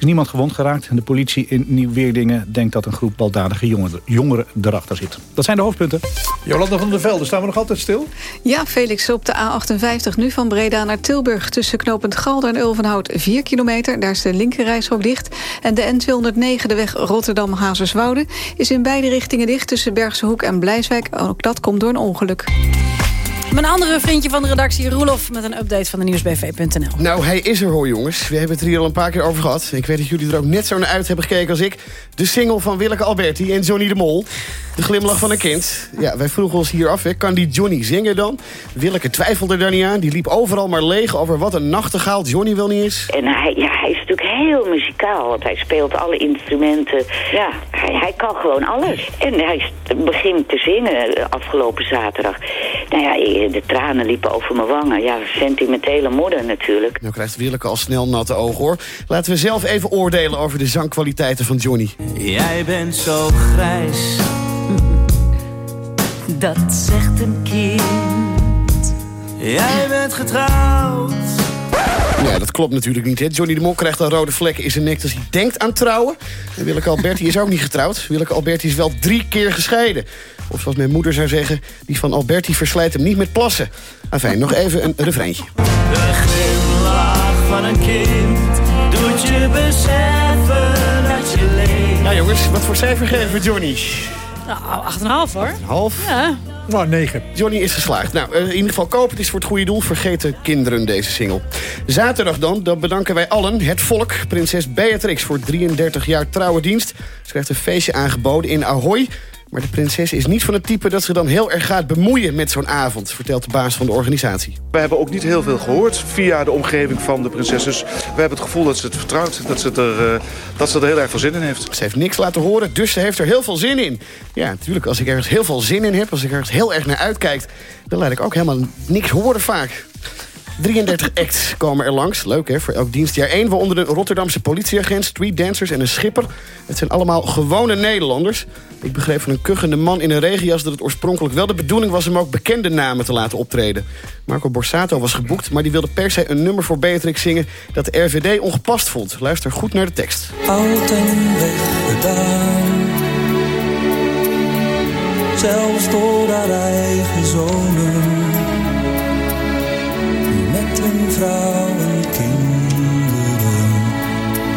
Is niemand gewond geraakt. De politie in Nieuw-Weerdingen denkt dat een groep baldadige jongeren, jongeren erachter zit. Dat zijn de hoofdpunten. Jolanda van der Velde, staan we nog altijd stil? Ja, Felix, op de A58 nu van Breda naar Tilburg... tussen knooppunt Galder en Ulvenhout 4 kilometer. Daar is de linkerrijstrook dicht. En de N209, de weg Rotterdam-Hazerswoude... is in beide richtingen dicht tussen Bergse Hoek en Blijswijk. Ook dat komt door een ongeluk. Mijn andere vriendje van de redactie, Roelof... met een update van de nieuwsbv.nl. Nou, hij is er hoor, jongens. We hebben het er hier al een paar keer over gehad. Ik weet dat jullie er ook net zo naar uit hebben gekeken als ik. De single van Willeke Alberti en Johnny de Mol. De glimlach van een kind. Ja, wij vroegen ons hier af, hè. kan die Johnny zingen dan? Willeke twijfelde daar niet aan. Die liep overal maar leeg over wat een nachtegaal Johnny wel niet is. En hij, ja, hij is natuurlijk heel muzikaal, want hij speelt alle instrumenten. Ja, hij, hij kan gewoon alles. En hij begint te zingen afgelopen zaterdag. Nou ja, de tranen liepen over mijn wangen. Ja, sentimentele moeder natuurlijk. Nou krijgt Willeke al snel natte ogen, hoor. Laten we zelf even oordelen over de zangkwaliteiten van Johnny. Jij bent zo grijs. (laughs) Dat zegt een kind. Jij bent getrouwd. Ja, dat klopt natuurlijk niet. Hè. Johnny de Mol krijgt al rode vlekken in zijn nek als hij denkt aan trouwen. En Willeke Alberti is ook niet getrouwd. Willeke Alberti is wel drie keer gescheiden. Of zoals mijn moeder zou zeggen, die van Alberti verslijt hem niet met plassen. Enfin, nog even een refreintje. De glimlach van een kind doet je beseffen dat je leeft. Nou jongens, wat voor cijfer geven we Johnny? Nou, 8,5 hoor. Half? Ja. Nou, 9. Johnny is geslaagd. Nou, eh, in ieder geval koop het is voor het goede doel. Vergeten kinderen deze single. Zaterdag dan, dan bedanken wij allen, het volk, prinses Beatrix... voor 33 jaar trouwe dienst. Ze krijgt een feestje aangeboden in Ahoy. Maar de prinses is niet van het type dat ze dan heel erg gaat bemoeien met zo'n avond... vertelt de baas van de organisatie. We hebben ook niet heel veel gehoord via de omgeving van de prinses. Dus we hebben het gevoel dat ze het vertrouwt. Dat ze, het er, eh, dat ze er heel erg veel zin in heeft. Ze heeft niks laten horen, dus ze heeft er heel veel zin in. Ja, natuurlijk, als ik ergens heel veel zin in heb... als ik ergens heel erg naar uitkijk... dan laat ik ook helemaal niks horen vaak. 33 acts komen er langs. Leuk hè, voor elk dienstjaar één. Waaronder een Rotterdamse politieagent, streetdancers en een schipper. Het zijn allemaal gewone Nederlanders. Ik begreep van een kuchende man in een regenjas... dat het oorspronkelijk wel de bedoeling was... om ook bekende namen te laten optreden. Marco Borsato was geboekt, maar die wilde per se een nummer voor Beatrix zingen... dat de RVD ongepast vond. Luister goed naar de tekst. Oud weggedaan. Zelfs door haar eigen zonen. Met een vrouw en kinderen.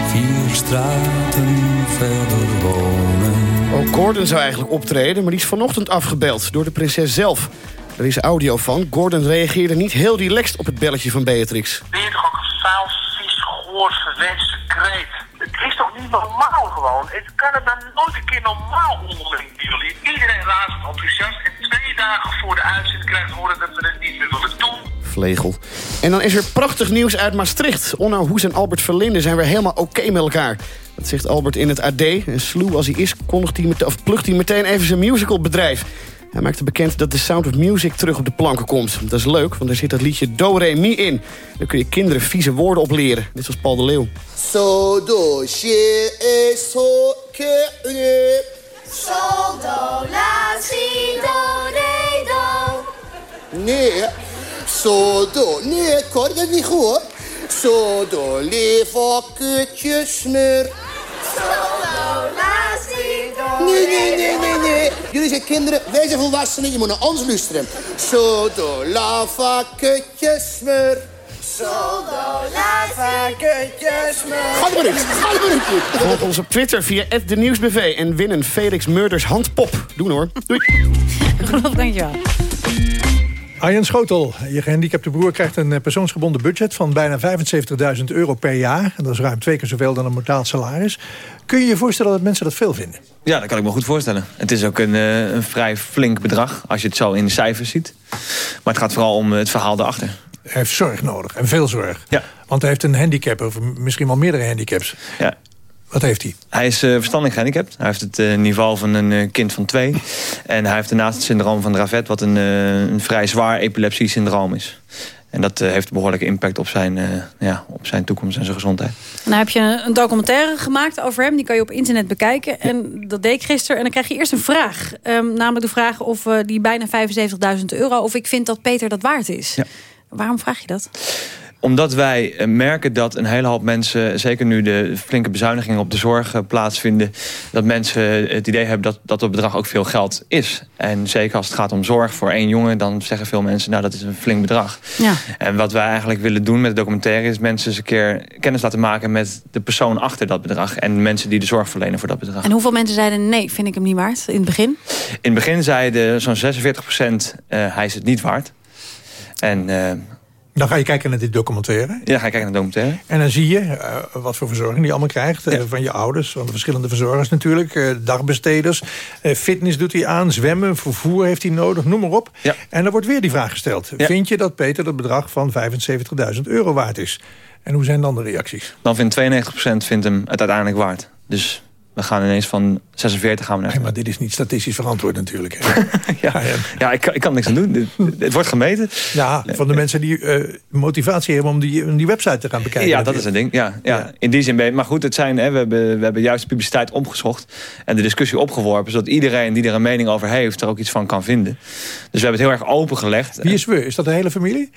Vier straten verder wonen. Ook Gordon zou eigenlijk optreden, maar die is vanochtend afgebeld door de prinses zelf. Er is audio van. Gordon reageerde niet heel relaxed op het belletje van Beatrix. Ben je toch ook een vuil, vies, goor, verwenste kreet? Het is toch niet normaal gewoon? Het kan het dan nooit een keer normaal onderling bij jullie? Iedereen razend enthousiast en twee dagen voor de uitzending krijgt horen dat we het niet meer willen doen. Vlegel. En dan is er prachtig nieuws uit Maastricht. Onno Hoes en Albert Verlinde zijn weer helemaal oké met elkaar. Dat zegt Albert in het AD. En sluw als hij is, kondigt hij met, of plucht hij meteen even zijn musicalbedrijf. Hij maakte bekend dat The Sound of Music terug op de planken komt. Dat is leuk, want er zit dat liedje Do Re Mi in. Daar kun je kinderen vieze woorden op leren. Net zoals Paul de Leeuw. So do she is so ke Sol, do, la, si, do, re, do. Nee, so do. Nee, ik hoor dat niet goed. hoor. So do, leef kutje smur. Sol, do, la, si, do, Nee, nee, nee, nee, nee. Jullie zijn kinderen, wij zijn volwassenen. Je moet naar ons luisteren. So do, lava kutje smur. Sol, do, la, si, kutje smur. Ga er maar uit, ga er maar uit. Volg ons op Twitter via @denieuwsbv en win een Felix Murders handpop. Doen hoor. Doei. Dankjewel. Arjen Schotel, je gehandicapte broer krijgt een eh, persoonsgebonden budget... van bijna 75.000 euro per jaar. En dat is ruim twee keer zoveel dan een modaal salaris. Kun je je voorstellen dat mensen dat veel vinden? Ja, dat kan ik me goed voorstellen. Het is ook een, eh, een vrij flink bedrag als je het zo in de cijfers ziet. Maar het gaat vooral om het verhaal daarachter. Hij heeft zorg nodig, en veel zorg. Ja. Want hij heeft een handicap, of misschien wel meerdere handicaps. Ja. Wat heeft hij? Hij is eh, verstandelijk gehandicapt. Hij heeft het eh, niveau van een eh, kind van twee. En hij heeft daarnaast het syndroom van Dravet... wat een, eh, een vrij zwaar epilepsie-syndroom is. En dat heeft een behoorlijke impact op zijn, eh, ja, op zijn toekomst en zijn gezondheid. En dan heb je een documentaire gemaakt over hem. Die kan je op internet bekijken. En dat deed ik gisteren. En dan krijg je eerst een vraag. Ehm, namelijk de vraag of eh, die bijna 75.000 euro... of ik vind dat Peter dat waard is. Waarom vraag je dat? Omdat wij eh, merken dat een hele hoop mensen... zeker nu de flinke bezuinigingen op de zorg eh, plaatsvinden... dat mensen het idee hebben dat, dat het bedrag ook veel geld is. En zeker als het gaat om zorg voor één jongen... dan zeggen veel mensen, nou dat is een flink bedrag. Ja. En wat wij eigenlijk willen doen met de documentaire... is mensen eens een keer kennis laten maken met de persoon achter dat bedrag... en mensen die de zorg verlenen voor dat bedrag. En hoeveel mensen zeiden nee, vind ik hem niet waard in het begin? In het begin zeiden zo'n 46 procent, hij is het niet waard. En... eh, Dan ga je kijken naar dit documentaire. ja, ga ik kijken naar documentaire. En dan zie je eh, wat voor verzorging die allemaal krijgt. eh, van je ouders, van de verschillende verzorgers natuurlijk. eh, dagbesteders. fitness doet hij aan, zwemmen, vervoer heeft hij nodig, noem maar op. En dan wordt weer die vraag gesteld. Vind je dat Peter dat bedrag van 75.000 euro waard is? En hoe zijn dan de reacties? Dan vindt 92% vindt hem het uiteindelijk waard. Dus we gaan ineens van 46 gaan we naar... Nee, maar dit is niet statistisch verantwoord natuurlijk. hè. (laughs) ja, ja ik, kan- ik kan niks aan doen. Het wordt gemeten. Ja, van de mensen die eh, motivatie hebben om die, om die website te gaan bekijken. Ja, dat is een ding. Ja, ja. In die zin ben je... Maar goed, het zijn, hè, we, hebben, we hebben juist de publiciteit opgezocht... en de discussie opgeworpen... zodat iedereen die er een mening over heeft... er ook iets van kan vinden. Dus we hebben het heel erg opengelegd. Wie is we? Is dat de hele familie?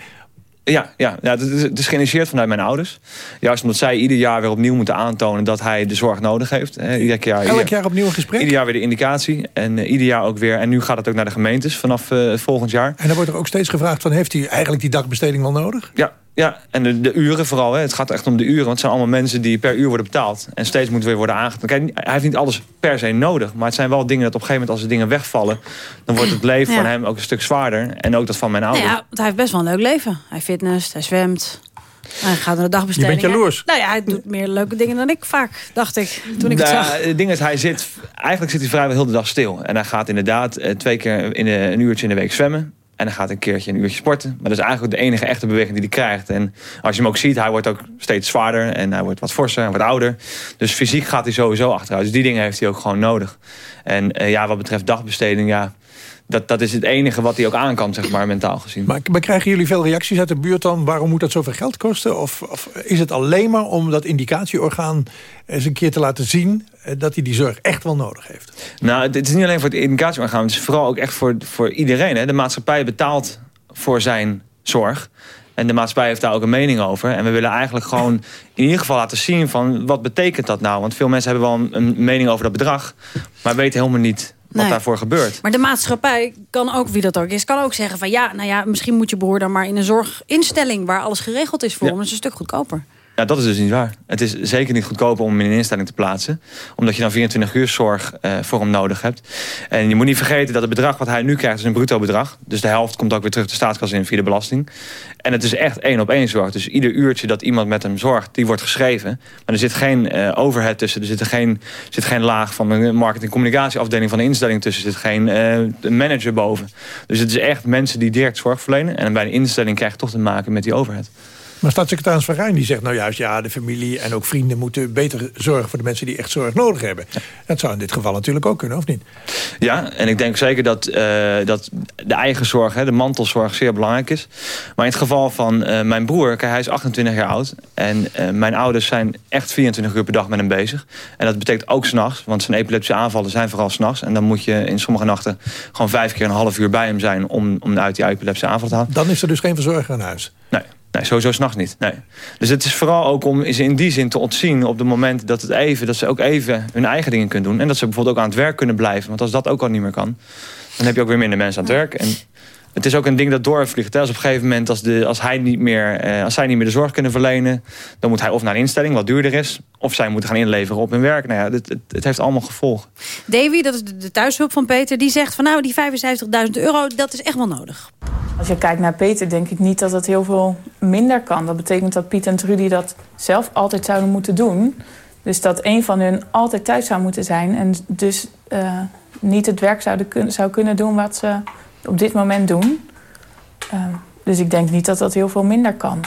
Ja, ja, ja het, is, het is geïnitieerd vanuit mijn ouders. Juist omdat zij ieder jaar weer opnieuw moeten aantonen... dat hij de zorg nodig heeft. Hè, Ieder jaar, Elk ieder- jaar opnieuw een gesprek? Ieder jaar weer de indicatie. En eh, ieder jaar ook weer. En nu gaat het ook naar de gemeentes vanaf eh, volgend jaar. En dan wordt er ook steeds gevraagd van... heeft hij eigenlijk die dagbesteding wel nodig? Ja, ja. en de, de uren vooral. Hè. Het gaat echt om de uren. Want het zijn allemaal mensen die per uur worden betaald. En steeds moeten weer worden aangetoond. Kijk, hij heeft niet alles per se nodig. Maar het zijn wel dingen dat op een gegeven moment als de dingen wegvallen... dan wordt het leven Ja. voor hem ook een stuk zwaarder. En ook dat van mijn Nou ouders. ja, want hij heeft best wel een leuk leven. Hij fitness, hij zwemt. Hij gaat naar de dagbesteding. Je bent jaloers. Nou ja, hij doet meer leuke dingen dan ik vaak, dacht ik. Toen ik het Nou, zag. Het ding is, hij zit, eigenlijk zit hij vrijwel heel de dag stil. En hij gaat inderdaad eh, twee keer in de, een uurtje in de week zwemmen. En dan gaat een keertje een uurtje sporten. Maar dat is eigenlijk de enige echte beweging die hij krijgt. En als je hem ook ziet, hij wordt ook steeds zwaarder. En hij wordt wat forser en wat ouder. Dus fysiek gaat hij sowieso achteruit. Dus die dingen heeft hij ook gewoon nodig. En eh, ja, wat betreft dagbesteding, ja... Dat, dat is het enige wat hij ook aan kan, zeg maar, mentaal gezien. Maar, maar krijgen jullie veel reacties uit de buurt dan? Waarom moet dat zoveel geld kosten? Of, of is het alleen maar om dat indicatieorgaan eens een keer te laten zien... eh, dat hij die zorg echt wel nodig heeft? Nou, het het is niet alleen voor het indicatieorgaan. Het is vooral ook echt voor, voor iedereen. Hè. De maatschappij betaalt voor zijn zorg. En de maatschappij heeft daar ook een mening over. En we willen eigenlijk gewoon in ieder geval laten zien van... wat betekent dat nou? Want veel mensen hebben wel een, een mening over dat bedrag... maar weten helemaal niet wat Nee. daarvoor gebeurt. Maar de maatschappij kan ook, wie dat ook is, kan ook zeggen van ja, nou ja, misschien moet je broer dan maar in een zorginstelling waar alles geregeld is voor Ja. hem. Dat is een stuk goedkoper. Ja, dat is dus niet waar. Het is zeker niet goedkoper om in een instelling te plaatsen. Omdat je dan 24 uur zorg eh, voor hem nodig hebt. En je moet niet vergeten dat het bedrag wat hij nu krijgt... is een bruto bedrag. Dus de helft komt ook weer terug de staatskas in via de belasting. En het is echt één op één zorg. Dus ieder uurtje dat iemand met hem zorgt, die wordt geschreven. Maar er zit geen eh, overhead tussen. Er zit, er geen, zit geen laag van de marketing- communicatieafdeling van de instelling tussen. Er zit geen eh, manager boven. Dus het is echt mensen die direct zorg verlenen. En bij een instelling krijg je toch te maken met die overhead. Maar staatssecretaris Van Rijn die zegt nou juist... ja, de familie en ook vrienden moeten beter zorgen voor de mensen die echt zorg nodig hebben. Dat zou in dit geval natuurlijk ook kunnen, of niet? Ja, en ik denk zeker dat, eh, dat de eigen zorg, hè, de mantelzorg, zeer belangrijk is. Maar in het geval van eh, mijn broer, kijk, hij is 28 jaar oud. En eh, mijn ouders zijn echt 24 uur per dag met hem bezig. En dat betekent ook s'nachts, want zijn epileptische aanvallen zijn vooral s'nachts. En dan moet je in sommige nachten gewoon vijf keer een half uur bij hem zijn... om, om uit die epileptische aanval te halen. Dan is er dus geen verzorger aan huis. Nee, nee sowieso s'nachts niet. Nee. Dus het is vooral ook om ze in die zin te ontzien op het moment dat, het even, dat ze ook even hun eigen dingen kunnen doen. En dat ze bijvoorbeeld ook aan het werk kunnen blijven. Want als dat ook al niet meer kan, dan heb je ook weer minder mensen aan het werk. En het is ook een ding dat doorvliegt. hè. Als op een gegeven moment, als, de, als, hij niet meer, eh, als zij niet meer de zorg kunnen verlenen... dan moet hij of naar een instelling, wat duurder is... of zij moeten gaan inleveren op hun werk. Nou ja, het, het, heeft allemaal gevolgen. Davy, dat is de, de thuishulp van Peter, die zegt van nou, die 75.000 euro, dat is echt wel nodig. Als je kijkt naar Peter, denk ik niet dat het heel veel minder kan. Dat betekent dat Piet en Trudy dat zelf altijd zouden moeten doen. Dus dat een van hun altijd thuis zou moeten zijn. En dus eh, niet het werk zouden kun zou kunnen doen wat ze op dit moment doen. Eh, dus ik denk niet dat dat heel veel minder kan.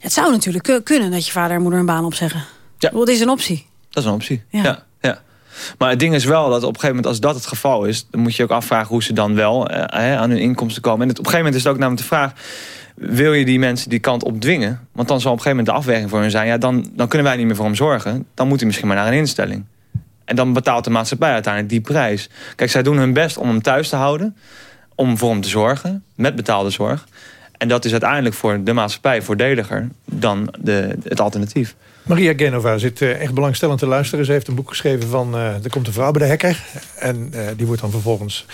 Het zou natuurlijk ku- kunnen dat je vader en moeder een baan opzeggen. Ja. Wat is een optie? Dat is een optie. Ja. Ja. Maar het ding is wel dat op een gegeven moment, als dat het geval is... dan moet je ook afvragen hoe ze dan wel eh, aan hun inkomsten komen. En op een gegeven moment is het ook namelijk de vraag... wil je die mensen die kant op dwingen? Want dan zal op een gegeven moment de afweging voor hun zijn... ja, dan, dan kunnen wij niet meer voor hem zorgen. Dan moet hij misschien maar naar een instelling. En dan betaalt de maatschappij uiteindelijk die prijs. Kijk, zij doen hun best om hem thuis te houden... om voor hem te zorgen, met betaalde zorg... En dat is uiteindelijk voor de maatschappij voordeliger dan de, het alternatief. Maria Genova zit eh, echt belangstellend te luisteren. Ze heeft een boek geschreven van eh, Er komt een vrouw bij de hekker. En eh, die wordt dan vervolgens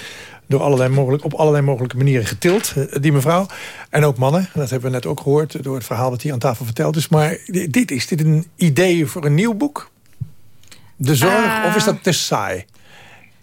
door allerlei mogelijk, op allerlei mogelijke manieren getild, die mevrouw. En ook mannen, dat hebben we net ook gehoord... door het verhaal dat hier aan tafel verteld is. Maar dit, is dit een idee voor een nieuw boek? De zorg, Ah. of is dat te saai?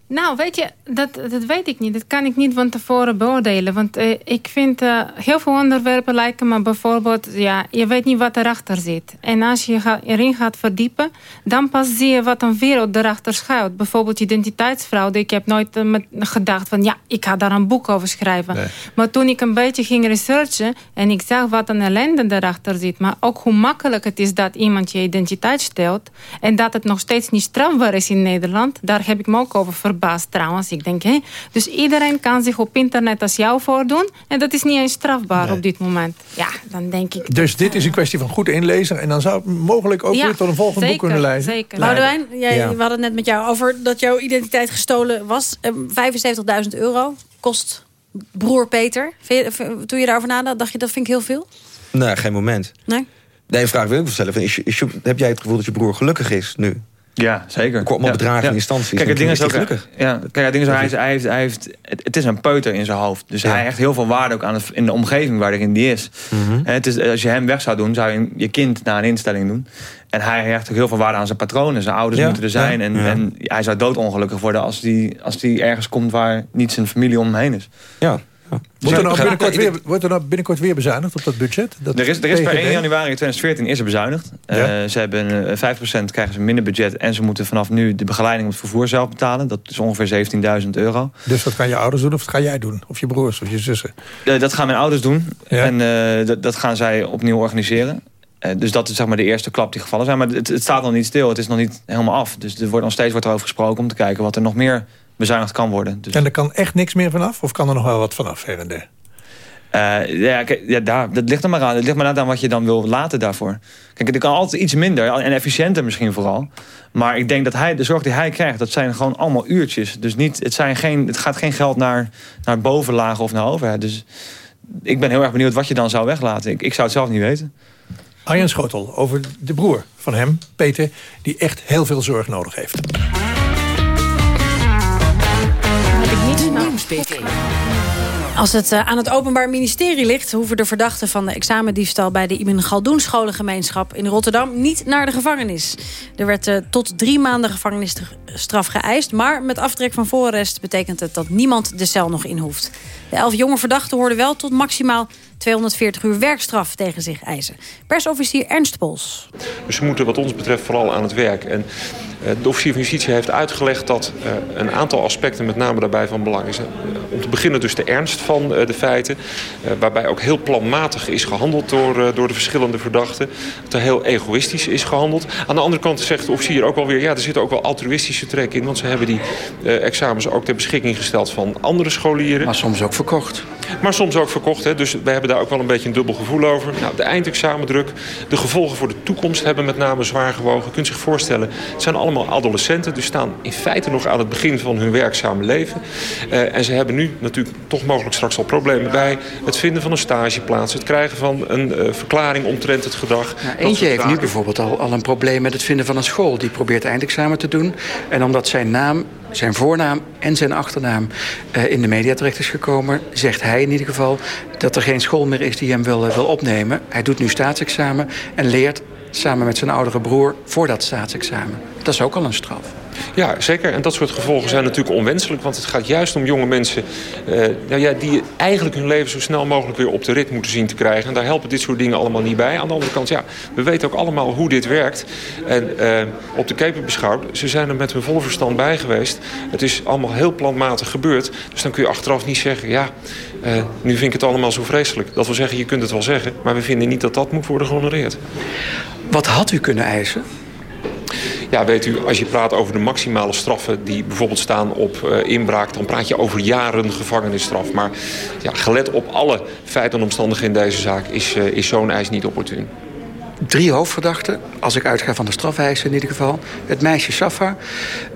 Nou, weet je, dat, dat weet ik niet. Dat kan ik niet van tevoren beoordelen. Want eh, ik vind eh, heel veel onderwerpen lijken me bijvoorbeeld... Ja, je weet niet wat erachter zit. En als je ga- erin gaat verdiepen... dan pas zie je wat een wereld erachter schuilt. Bijvoorbeeld identiteitsfraude. Ik heb nooit eh, met- gedacht van... ja, ik ga daar een boek over schrijven. Maar toen ik een beetje ging researchen... en ik zag wat een ellende erachter zit... maar ook hoe makkelijk het is dat iemand je identiteit stelt... en dat het nog steeds niet strafbaar is in Nederland... daar heb ik me ook over verbaasd trouwens. Ik denk, hé, dus iedereen kan zich op internet als jou voordoen... en dat is niet eens strafbaar op dit moment. Ja, dan denk ik... Dus dit is een kwestie van goed inlezen. En dan zou het mogelijk ook Ja, weer tot een volgend zeker, boek kunnen leiden. Zeker. Boudewijn, jij, Ja. we hadden het net met jou over dat jouw identiteit gestolen was. Ehm, 75.000 euro kost broer Peter. Vind je- Toen je daarover nadacht, dacht je dat vind ik heel veel? Nee, geen moment. Nee? Nee, een vraag wil ik wel stellen. Van, Is je, is je- heb jij het gevoel dat je broer gelukkig is nu? Ja, zeker. Kom op bedragen ja. in instanties. Kijk, het ding is ook... gelukkig. Ja, kijk, het ding is, hij, is- hij heeft, hij heeft, het, het is een peuter in zijn hoofd. Dus hij hecht heel veel waarde ook aan het, in de omgeving waarin die is. Mhm. En het is. Als je hem weg zou doen, zou je je kind naar een instelling doen. En hij hecht ook heel veel waarde aan zijn patronen. Zijn ouders Ja, moeten er zijn. en, en hij zou doodongelukkig worden als hij als die ergens komt waar niet zijn familie om hem heen is. Ja. Wordt er, nou binnenkort weer, wordt er nou binnenkort weer bezuinigd op dat budget? Dat Er is, er is per PGB? 1 januari 2014 is er bezuinigd. Ja. Eh, ze hebben eh, 5% krijgen ze minder budget. En ze moeten vanaf nu de begeleiding op het vervoer zelf betalen. Dat is ongeveer 17.000 euro. Dus dat gaan je ouders doen of dat ga jij doen? Of je broers of je zussen? Eh, dat gaan mijn ouders doen. Ja. En eh, dat, gaan zij opnieuw organiseren. Eh, dus dat is zeg maar de eerste klap die gevallen zijn. Maar het, het staat nog niet stil. Het is nog niet helemaal af. Dus er wordt nog steeds wordt erover gesproken om te kijken wat er nog meer bezuinigd kan worden. Dus, En er kan echt niks meer vanaf? Of kan er nog wel wat vanaf her en der? eh, ja, kijk, ja, daar, dat ligt er maar aan. Het ligt maar net aan wat je dan wil laten daarvoor. Kijk, er kan altijd iets minder en efficiënter misschien vooral. Maar ik denk dat hij, de zorg die hij krijgt, dat zijn gewoon allemaal uurtjes. Dus niet, het, zijn geen, het gaat geen geld naar, naar bovenlagen of naar overheid. Dus ik ben heel erg benieuwd wat je dan zou weglaten. Ik, ik zou het zelf niet weten. Arjen Schotel over de broer van hem, Peter... die echt heel veel zorg nodig heeft. Als het eh, aan het Openbaar Ministerie ligt... hoeven de verdachten van de examendiefstal... bij de Ibn Galdoen scholengemeenschap in Rotterdam... niet naar de gevangenis. Er werd eh, tot drie maanden gevangenisstraf geëist... maar met aftrek van voorarrest betekent het dat niemand de cel nog in hoeft. De elf jonge verdachten hoorden wel tot maximaal 240 uur werkstraf tegen zich eisen. Persofficier Ernst Pols. Dus ze moeten wat ons betreft vooral aan het werk. En eh, de officier van justitie heeft uitgelegd dat eh, een aantal aspecten met name daarbij van belang is. Eh, Om te beginnen dus de ernst van eh, de feiten. eh, Waarbij ook heel planmatig is gehandeld door, eh, door de verschillende verdachten. Dat er heel egoïstisch is gehandeld. Aan de andere kant zegt de officier ook wel weer... ja, er zitten ook wel altruïstische trekken in. Want ze hebben die eh, examens ook ter beschikking gesteld van andere scholieren. Maar soms ook verkocht. Maar soms ook verkocht. Hè? Dus wij hebben daar ook wel een beetje een dubbel gevoel over. Nou, de eindexamendruk, de gevolgen voor de toekomst hebben met name zwaar gewogen. Je kunt zich voorstellen, het zijn allemaal adolescenten. Dus staan in feite nog aan het begin van hun werkzame leven. Eh, en ze hebben nu natuurlijk toch mogelijk straks al problemen bij het vinden van een stageplaats. Het krijgen van een eh, verklaring omtrent het gedrag. Dat Eentje heeft nu bijvoorbeeld al, al een probleem met het vinden van een school. Die probeert eindexamen te doen. En omdat zijn naam, zijn voornaam en zijn achternaam eh, in de media terecht is gekomen... zegt hij in ieder geval dat er geen school meer is die hem wil, eh, wil opnemen. Hij doet nu staatsexamen en leert samen met zijn oudere broer voor dat staatsexamen. Dat is ook al een straf. Ja, zeker. En dat soort gevolgen zijn natuurlijk onwenselijk. Want het gaat juist om jonge mensen eh, nou ja, die eigenlijk hun leven zo snel mogelijk weer op de rit moeten zien te krijgen. En daar helpen dit soort dingen allemaal niet bij. Aan de andere kant, ja, we weten ook allemaal hoe dit werkt. En eh, op de keper beschouwd, ze zijn er met hun volle verstand bij geweest. Het is allemaal heel planmatig gebeurd. Dus dan kun je achteraf niet zeggen, ja, eh, nu vind ik het allemaal zo vreselijk. Dat wil zeggen, je kunt het wel zeggen, maar we vinden niet dat dat moet worden gehonoreerd. Wat had u kunnen eisen? Ja, weet u, als je praat over de maximale straffen die bijvoorbeeld staan op eh, inbraak, dan praat je over jaren gevangenisstraf. Maar ja, gelet op alle feiten en omstandigheden in deze zaak is, eh, is zo'n eis niet opportun. Drie hoofdverdachten, als ik uitga van de strafeisen in ieder geval. Het meisje Safa,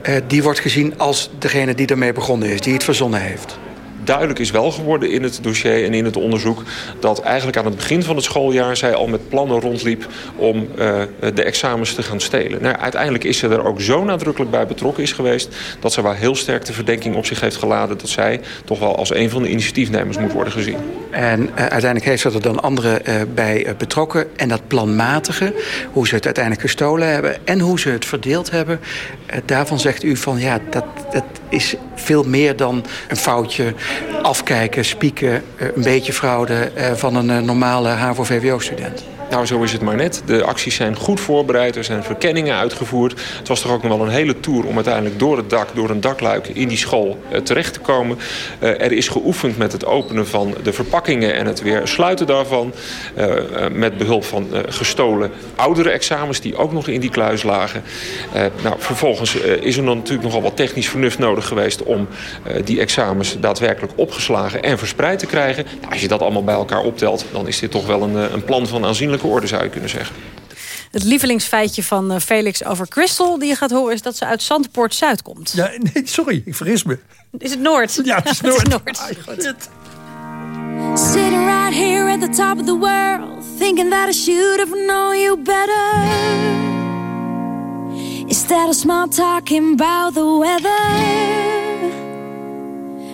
eh, die wordt gezien als degene die ermee begonnen is, die het verzonnen heeft. Duidelijk is wel geworden in het dossier en in het onderzoek... dat eigenlijk aan het begin van het schooljaar zij al met plannen rondliep... om uh, de examens te gaan stelen. Nou, uiteindelijk is ze er ook zo nadrukkelijk bij betrokken is geweest... dat ze wel heel sterk de verdenking op zich heeft geladen... dat zij toch wel als een van de initiatiefnemers moet worden gezien. En uh, uiteindelijk heeft ze er dan anderen uh, bij betrokken. En dat planmatige, hoe ze het uiteindelijk gestolen hebben... en hoe ze het verdeeld hebben... daarvan zegt u van ja, dat, dat is veel meer dan een foutje afkijken, spieken, een beetje fraude van een normale HAVO-VWO-student. Nou, zo is het maar net. De acties zijn goed voorbereid, er zijn verkenningen uitgevoerd. Het was toch ook nog wel een hele tour om uiteindelijk door het dak, door een dakluik in die school uh, terecht te komen. Uh, er is geoefend met het openen van de verpakkingen en het weer sluiten daarvan. Uh, met behulp van gestolen oudere examens die ook nog in die kluis lagen. nou, vervolgens is er dan natuurlijk nogal wat technisch vernuft nodig geweest om die examens daadwerkelijk opgeslagen en verspreid te krijgen. Nou, als je dat allemaal bij elkaar optelt, dan is dit toch wel een, een plan van aanzienlijke orde zou je kunnen zeggen. Het lievelingsfeitje van uh, Felix over Crystal die je gaat horen... is dat ze uit Zandpoort Zuid komt. Ja, nee, sorry, ik vergis me. Is het Noord? Ja, het is (laughs) Noord. Noord. Ah, goed. Sitting right here at the top of the world Thinking that I should have known you better Instead of smart talking about the weather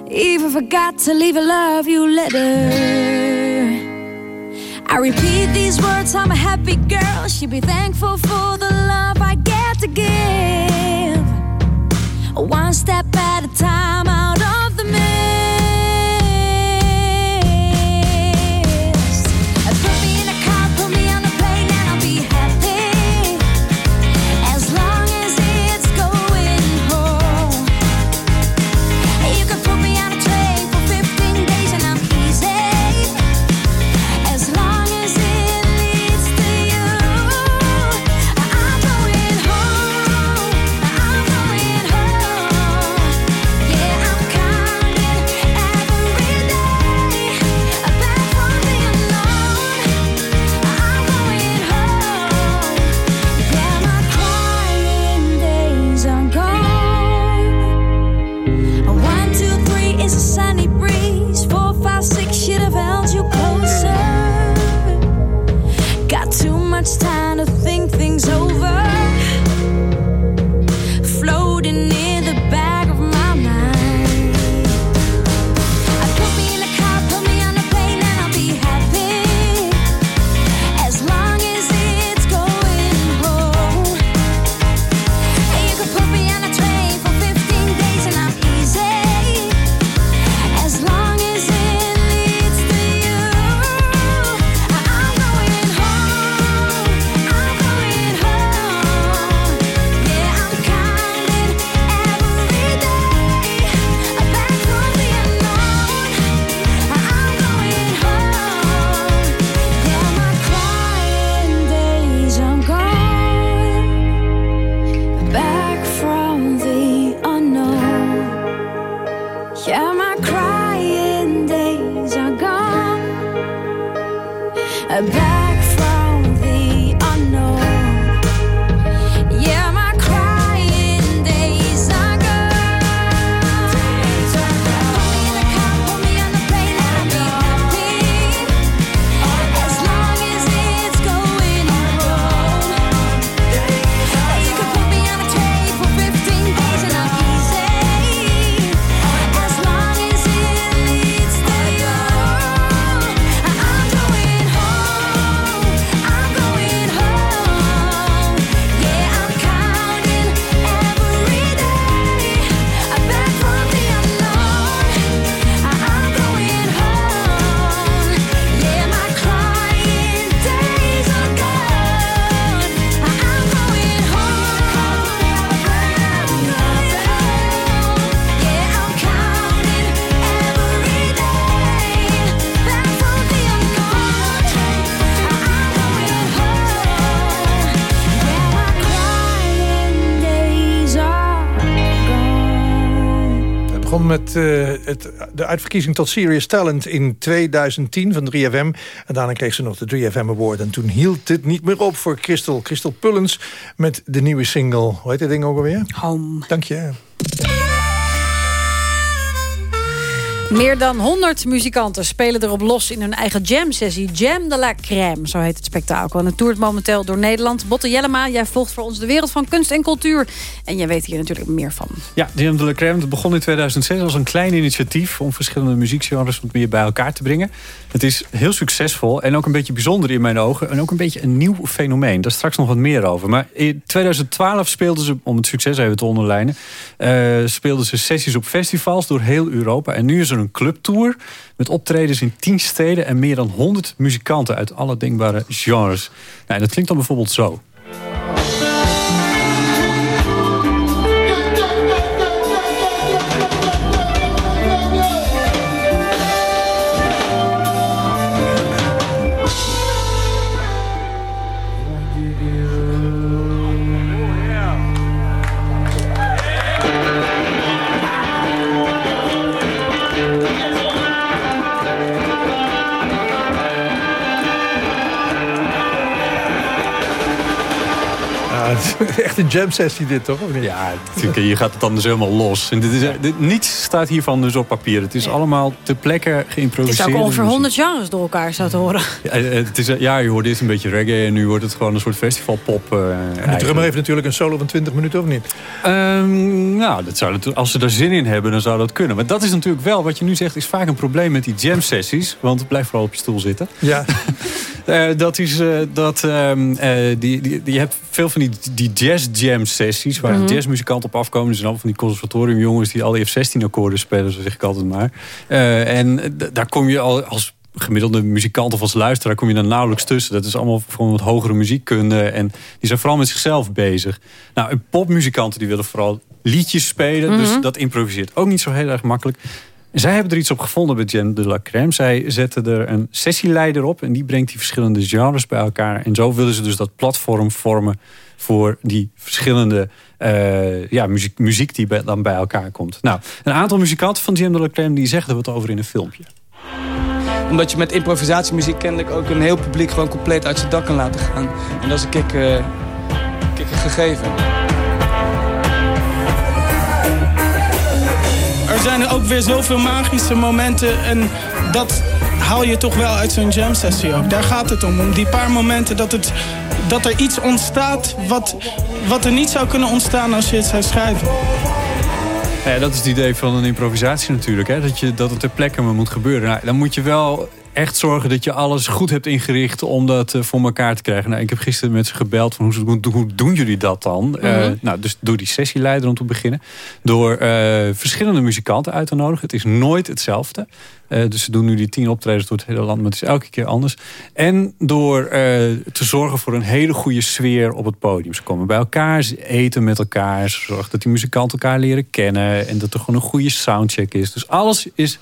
Even forgot to leave a love you letter I repeat these words, I'm a happy girl. Should be thankful for the love I get to give. One step at a time about Het eh, het, de uitverkiezing tot Serious Talent in 2010 van 3FM. En daarna kreeg ze nog de 3FM Award. En toen hield het niet meer op voor Christel. Christel Pullens met de nieuwe single. Hoe heet dat ding ook alweer? Home. Dank je. Meer dan 100 muzikanten spelen erop los in hun eigen jam-sessie. Jam de la Crème, zo heet het spektakel. En het toert momenteel door Nederland. Botte Jellema, jij volgt voor ons de wereld van kunst en cultuur. En jij weet hier natuurlijk meer van. Ja, Jam de la Crème begon in 2006 als een klein initiatief... om verschillende muziekgenres wat meer bij elkaar te brengen. Het is heel succesvol en ook een beetje bijzonder in mijn ogen. En ook een beetje een nieuw fenomeen. Daar straks nog wat meer over. Maar in 2012 speelden ze, om het succes even te onderlijnen... eh, speelden ze sessies op festivals door heel Europa. En nu is er een clubtour met optredens in 10 steden... en meer dan 100 muzikanten uit alle denkbare genres. Nou, dat klinkt dan bijvoorbeeld zo. (laughs) echt een jam sessie dit, toch? Of niet? Ja, natuurlijk, je gaat het dan dus helemaal los. En dit is, dit, niets staat hiervan dus op papier. Het is allemaal ter plekke Het is geïmproviseerd. ook ongeveer 100 genres door elkaar, zou te horen. Ja, eh, het is, eh, ja, je hoort eerst een beetje reggae en nu wordt het gewoon een soort festivalpop. eh, En de drummer heeft natuurlijk een solo van 20 minuten, of niet? Ehm, nou, dat zou als ze daar zin in hebben, dan zou dat kunnen. Maar dat is natuurlijk wel, wat je nu zegt, is vaak een probleem met die jam sessies. Want blijf vooral op je stoel zitten. Ja. (laughs) Eh, dat is eh, dat ehm, eh, die, die, je hebt veel van die, die jazz jam sessies waar Mhm. jazzmuzikanten op afkomen. Dus allemaal van die conservatoriumjongens die al die F16 akkoorden spelen, zo zeg ik altijd maar. En daar kom je al als gemiddelde muzikant of als luisteraar kom je dan nauwelijks tussen. Dat is allemaal gewoon wat hogere muziekkunde en die zijn vooral met zichzelf bezig. Nou, en popmuzikanten die willen vooral liedjes spelen, dus Mhm. dat improviseert ook niet zo heel erg makkelijk. Zij hebben er iets op gevonden bij Jam de la Crème. Zij zetten er een sessieleider op en die brengt die verschillende genres bij elkaar. En zo willen ze dus dat platform vormen voor die verschillende eh, ja, muziek, muziek die dan bij elkaar komt. Nou, een aantal muzikanten van Jam de la Crème die zeggen er wat over in een filmpje. Omdat je met improvisatiemuziek kennelijk ook een heel publiek gewoon compleet uit zijn dak kan laten gaan. En dat is een kick gegeven. Er zijn ook weer zoveel magische momenten en dat haal je toch wel uit zo'n jam sessie ook. Daar gaat het om, om die paar momenten dat, het, dat er iets ontstaat wat, wat er niet zou kunnen ontstaan als je het zou schrijven. Nou ja, dat is het idee van een improvisatie natuurlijk. Hè? Dat, je, dat het ter plekke moet gebeuren. Nou, dan moet je wel echt zorgen dat je alles goed hebt ingericht... om dat eh, voor elkaar te krijgen. Nou, ik heb gisteren met ze gebeld van hoe, doen jullie dat dan? Eh, Mhm. nou, dus door die sessieleider om te beginnen. Door eh, verschillende muzikanten uit te nodigen. Het is nooit hetzelfde. Dus ze doen nu die tien optredens door het hele land, maar het is elke keer anders. En door te zorgen voor een hele goede sfeer op het podium. Ze komen bij elkaar, ze eten met elkaar. Ze zorgen dat die muzikanten elkaar leren kennen. En dat er gewoon een goede soundcheck is. Dus alles is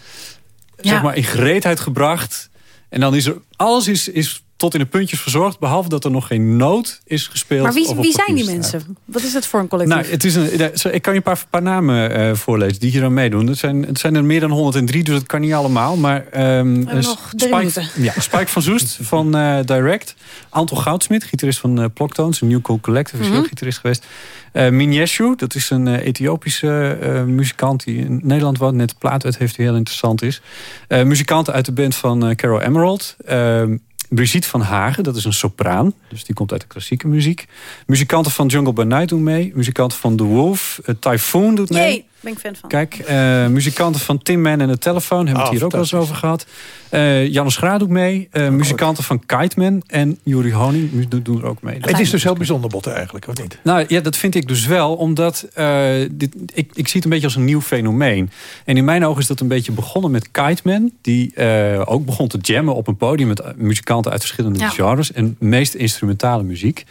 Ja. zeg maar, in gereedheid gebracht. En dan is er alles is, is tot in de puntjes verzorgd. Behalve dat er nog geen noot is gespeeld. Maar wie, wie zijn die staat. mensen? Wat is het voor een collectief? Nou, het is een, ik kan je een paar, paar namen eh, voorlezen die hier aan meedoen. Het zijn, het zijn er meer dan 103, dus dat kan niet allemaal. Maar ehm, eh, nog drie minuten. Spike, ja, Spike van Zoest (laughs) van eh, Direct. Anton Goudsmit, gitarist van eh Ploktones. Een New Cool Collective is Mhm. ook gitarist geweest. Eh Minyeshu, dat is een Ethiopische eh, muzikant die in Nederland woont. Net de plaat uit heeft die heel interessant is. Eh muzikanten uit de band van Carol Emerald. Brigitte van Hagen, dat is een sopraan. Dus die komt uit de klassieke muziek. Muzikanten van Jungle by Night doen mee. Muzikanten van The Wolf. eh, Typhoon doet mee. Ben ik fan van. Kijk, eh, muzikanten van Tim Man en de Telefoon hebben we Ah, het hier ook wel eens over gehad. Eh Janne Schra doet mee. Eh, muzikanten van Kite Man en Juri Honing doen- er ook mee. Het is dus heel bijzonder, Botte, eigenlijk, of niet? Nou ja, dat vind ik dus wel, omdat eh, dit, ik, ik zie het een beetje als een nieuw fenomeen. En in mijn ogen is dat een beetje begonnen met Kite Man, die eh, ook begon te jammen op een podium met eh, muzikanten uit verschillende Ja. genres en meest instrumentale muziek.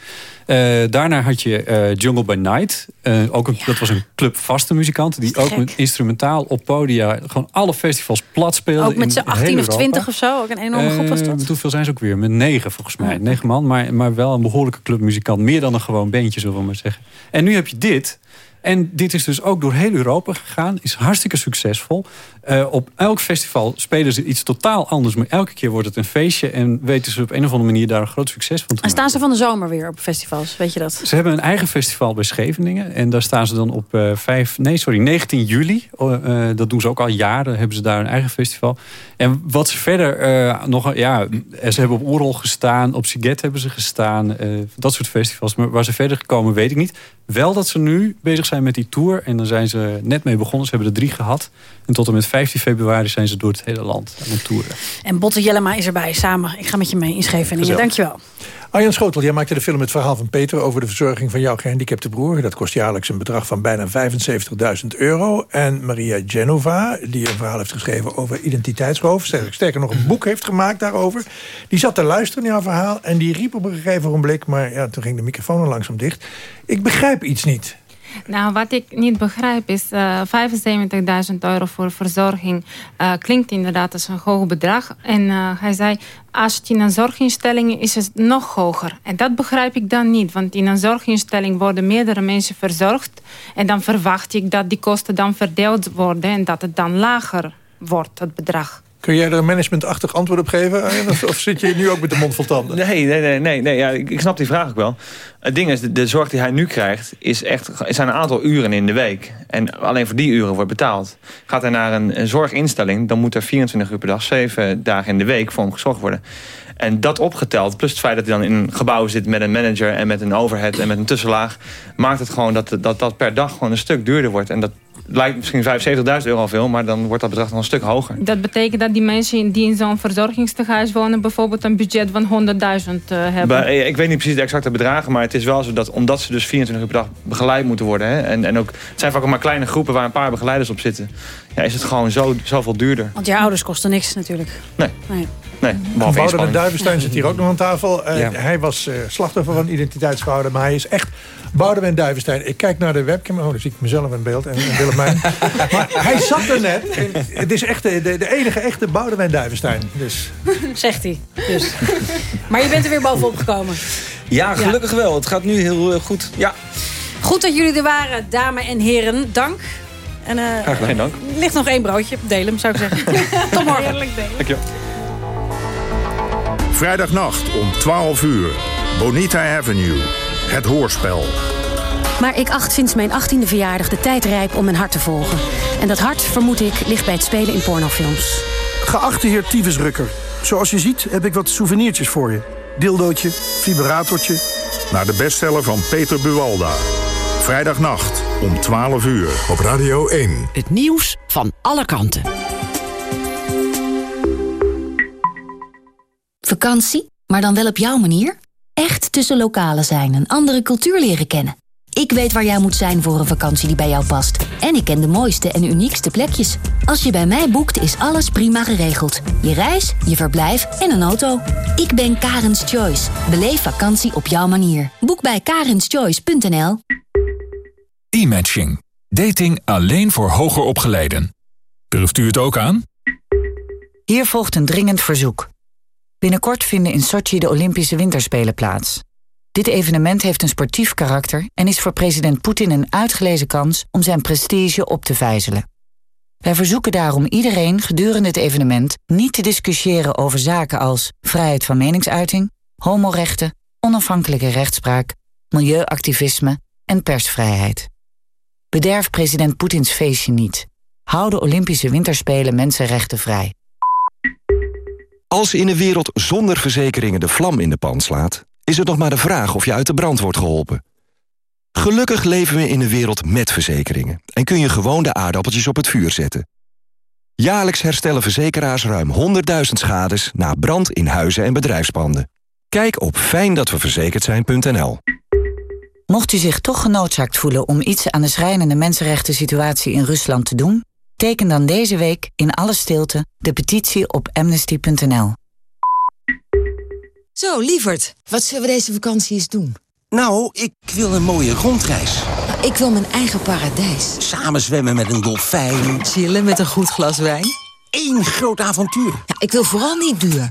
Eh, daarna had je eh, Jungle by Night, Eh, ook een, dat was een club vaste muzikanten die ook met instrumentaal op podia gewoon alle festivals plat speelden. Ook met z'n heel 18 of Europa. 20 of zo. Ook een enorme groep was Eh, dat. met hoeveel zijn ze ook weer? Met negen volgens mij. Negen man, maar, maar wel een behoorlijke clubmuzikant. Meer dan een gewoon bandje, zullen we maar zeggen. En nu heb je dit. En dit is dus ook door heel Europa gegaan. Is hartstikke succesvol. Eh, op elk festival spelen ze iets totaal anders. Maar elke keer wordt het een feestje. En weten ze op een of andere manier daar een groot succes van te En staan ze van de zomer weer op festivals, weet je dat? Ze hebben een eigen festival bij Scheveningen. En daar staan ze dan op eh 5, nee, sorry, 19 juli. Eh, eh, dat doen ze ook al jaren. Hebben ze daar een eigen festival. En wat ze verder nog... Ja, ze hebben op Oerol gestaan. Op Siget hebben ze gestaan. dat soort festivals. Maar waar ze verder gekomen, weet ik niet. Wel dat ze nu bezig zijn met die tour. En daar zijn ze net mee begonnen. Ze hebben er drie gehad. En tot en met 15 februari zijn ze door het hele land aan het toeren. En Botte Jellema is erbij, samen. Ik ga met je mee in Scheveningen. Gezellig. Dankjewel. Arjan Schotel, jij maakte de film Het Verhaal van Peter... over de verzorging van jouw gehandicapte broer. Dat kost jaarlijks een bedrag van bijna 75.000 euro. En Maria Genova, die een verhaal heeft geschreven over identiteitsroof... sterker sterker nog een boek heeft gemaakt daarover... die zat te luisteren naar jouw verhaal... en die riep op een gegeven ogenblik... maar ja, toen ging de microfoon al langzaam dicht... ik begrijp iets niet. Nou, wat ik niet begrijp is eh 75.000 euro voor verzorging eh, klinkt inderdaad als een hoog bedrag. En eh, hij zei, als het in een zorginstelling is het nog hoger. En dat begrijp ik dan niet, want in een zorginstelling worden meerdere mensen verzorgd. En dan verwacht ik dat die kosten dan verdeeld worden en dat het dan lager wordt, het bedrag. Kun jij er een managementachtig antwoord op geven? Of, zit je nu ook met de mond vol tanden? Nee, nee, nee, nee, nee ja, ik, snap die vraag ook wel. Het ding is, de, zorg die hij nu krijgt, is echt, zijn een aantal uren in de week. En alleen voor die uren wordt betaald. Gaat hij naar een, een zorginstelling, dan moet er 24 uur per dag, 7 dagen in de week voor hem gezorgd worden. En dat opgeteld, plus het feit dat hij dan in een gebouw zit met een manager en met een overhead en met een tussenlaag, maakt het gewoon dat dat, dat per dag gewoon een stuk duurder wordt. En dat lijkt misschien 75.000 euro al veel, maar dan wordt dat bedrag nog een stuk hoger. Dat betekent dat die mensen die in zo'n verzorgingstehuis wonen... bijvoorbeeld een budget van 100.000 eh, hebben. Eh, ik weet niet precies de exacte bedragen, maar het is wel zo dat omdat ze dus 24 uur per dag begeleid moeten worden. Hè, en, en ook, het zijn vaak ook maar kleine groepen waar een paar begeleiders op zitten. Ja, is het gewoon zo, zoveel duurder. Want je ouders kosten niks natuurlijk. Nee. Nee. Nee, inspanning. Duivenstein zit hier ook nog aan tafel. Eh, Ja. Hij was eh, slachtoffer van identiteitsfraude, maar hij is echt Boudewijn Duivenstein. Ik kijk naar de webcam, oh, dan zie ik mezelf in beeld en, Willemijn. (laughs) maar hij zat er net. En het is echt de, de, de enige echte Boudewijn Duivenstein. Dus. (laughs) Zegt hij. Dus. maar je bent er weer bovenop gekomen. Ja, gelukkig wel. Het gaat nu heel eh, goed. Ja. Goed dat jullie er waren, dames en heren. Dank. En, eh, Graag gedaan, dank. er ligt nog één broodje. Deel hem, zou ik zeggen. (laughs) Tot morgen. Dankjewel. Vrijdagnacht om 12 uur. Bonita Avenue. Het hoorspel. Maar ik acht sinds mijn 18e verjaardag de tijd rijp om mijn hart te volgen. En dat hart, vermoed ik, ligt bij het spelen in pornofilms. Geachte heer Tyfusrukker, zoals je ziet heb ik wat souvenirtjes voor je. Dildootje, vibratortje. Naar de bestseller van Peter Buwalda. Vrijdagnacht om 12 uur. Op Radio 1. Het nieuws van alle kanten. Vakantie, maar dan wel op jouw manier? Echt tussen lokalen zijn en andere cultuur leren kennen. Ik weet waar jij moet zijn voor een vakantie die bij jou past. En ik ken de mooiste en uniekste plekjes. Als je bij mij boekt, is alles prima geregeld. Je reis, je verblijf en een auto. Ik ben Karens Choice. Beleef vakantie op jouw manier. Boek bij karenschoice.nl E-matching. Dating alleen voor hoger opgeleiden. Durft u het ook aan? Hier volgt een dringend verzoek. Binnenkort vinden in Sochi de Olympische Winterspelen plaats. Dit evenement heeft een sportief karakter en is voor president Poetin een uitgelezen kans om zijn prestige op te vijzelen. Wij verzoeken daarom iedereen gedurende het evenement niet te discussiëren over zaken als vrijheid van meningsuiting, homorechten, onafhankelijke rechtspraak, milieuactivisme en persvrijheid. Bederf president Poetins feestje niet. Hou de Olympische Winterspelen mensenrechten vrij. Als in een wereld zonder verzekeringen de vlam in de pan slaat... is het nog maar de vraag of je uit de brand wordt geholpen. Gelukkig leven we in een wereld met verzekeringen... en kun je gewoon de aardappeltjes op het vuur zetten. Jaarlijks herstellen verzekeraars ruim 100.000 schades... na brand in huizen en bedrijfspanden. Kijk op fijndatweverzekerd zijn.nl. Mocht u zich toch genoodzaakt voelen om iets aan de schrijnende mensenrechten situatie in Rusland te doen, teken dan deze week in alle stilte de petitie op amnesty.nl. Zo, lieverd, wat zullen we deze vakantie eens doen? Nou, ik wil een mooie rondreis. Ik wil mijn eigen paradijs. Samen zwemmen met een dolfijn. Chillen met een goed glas wijn. Eén groot avontuur. Ja, ik wil vooral niet duur.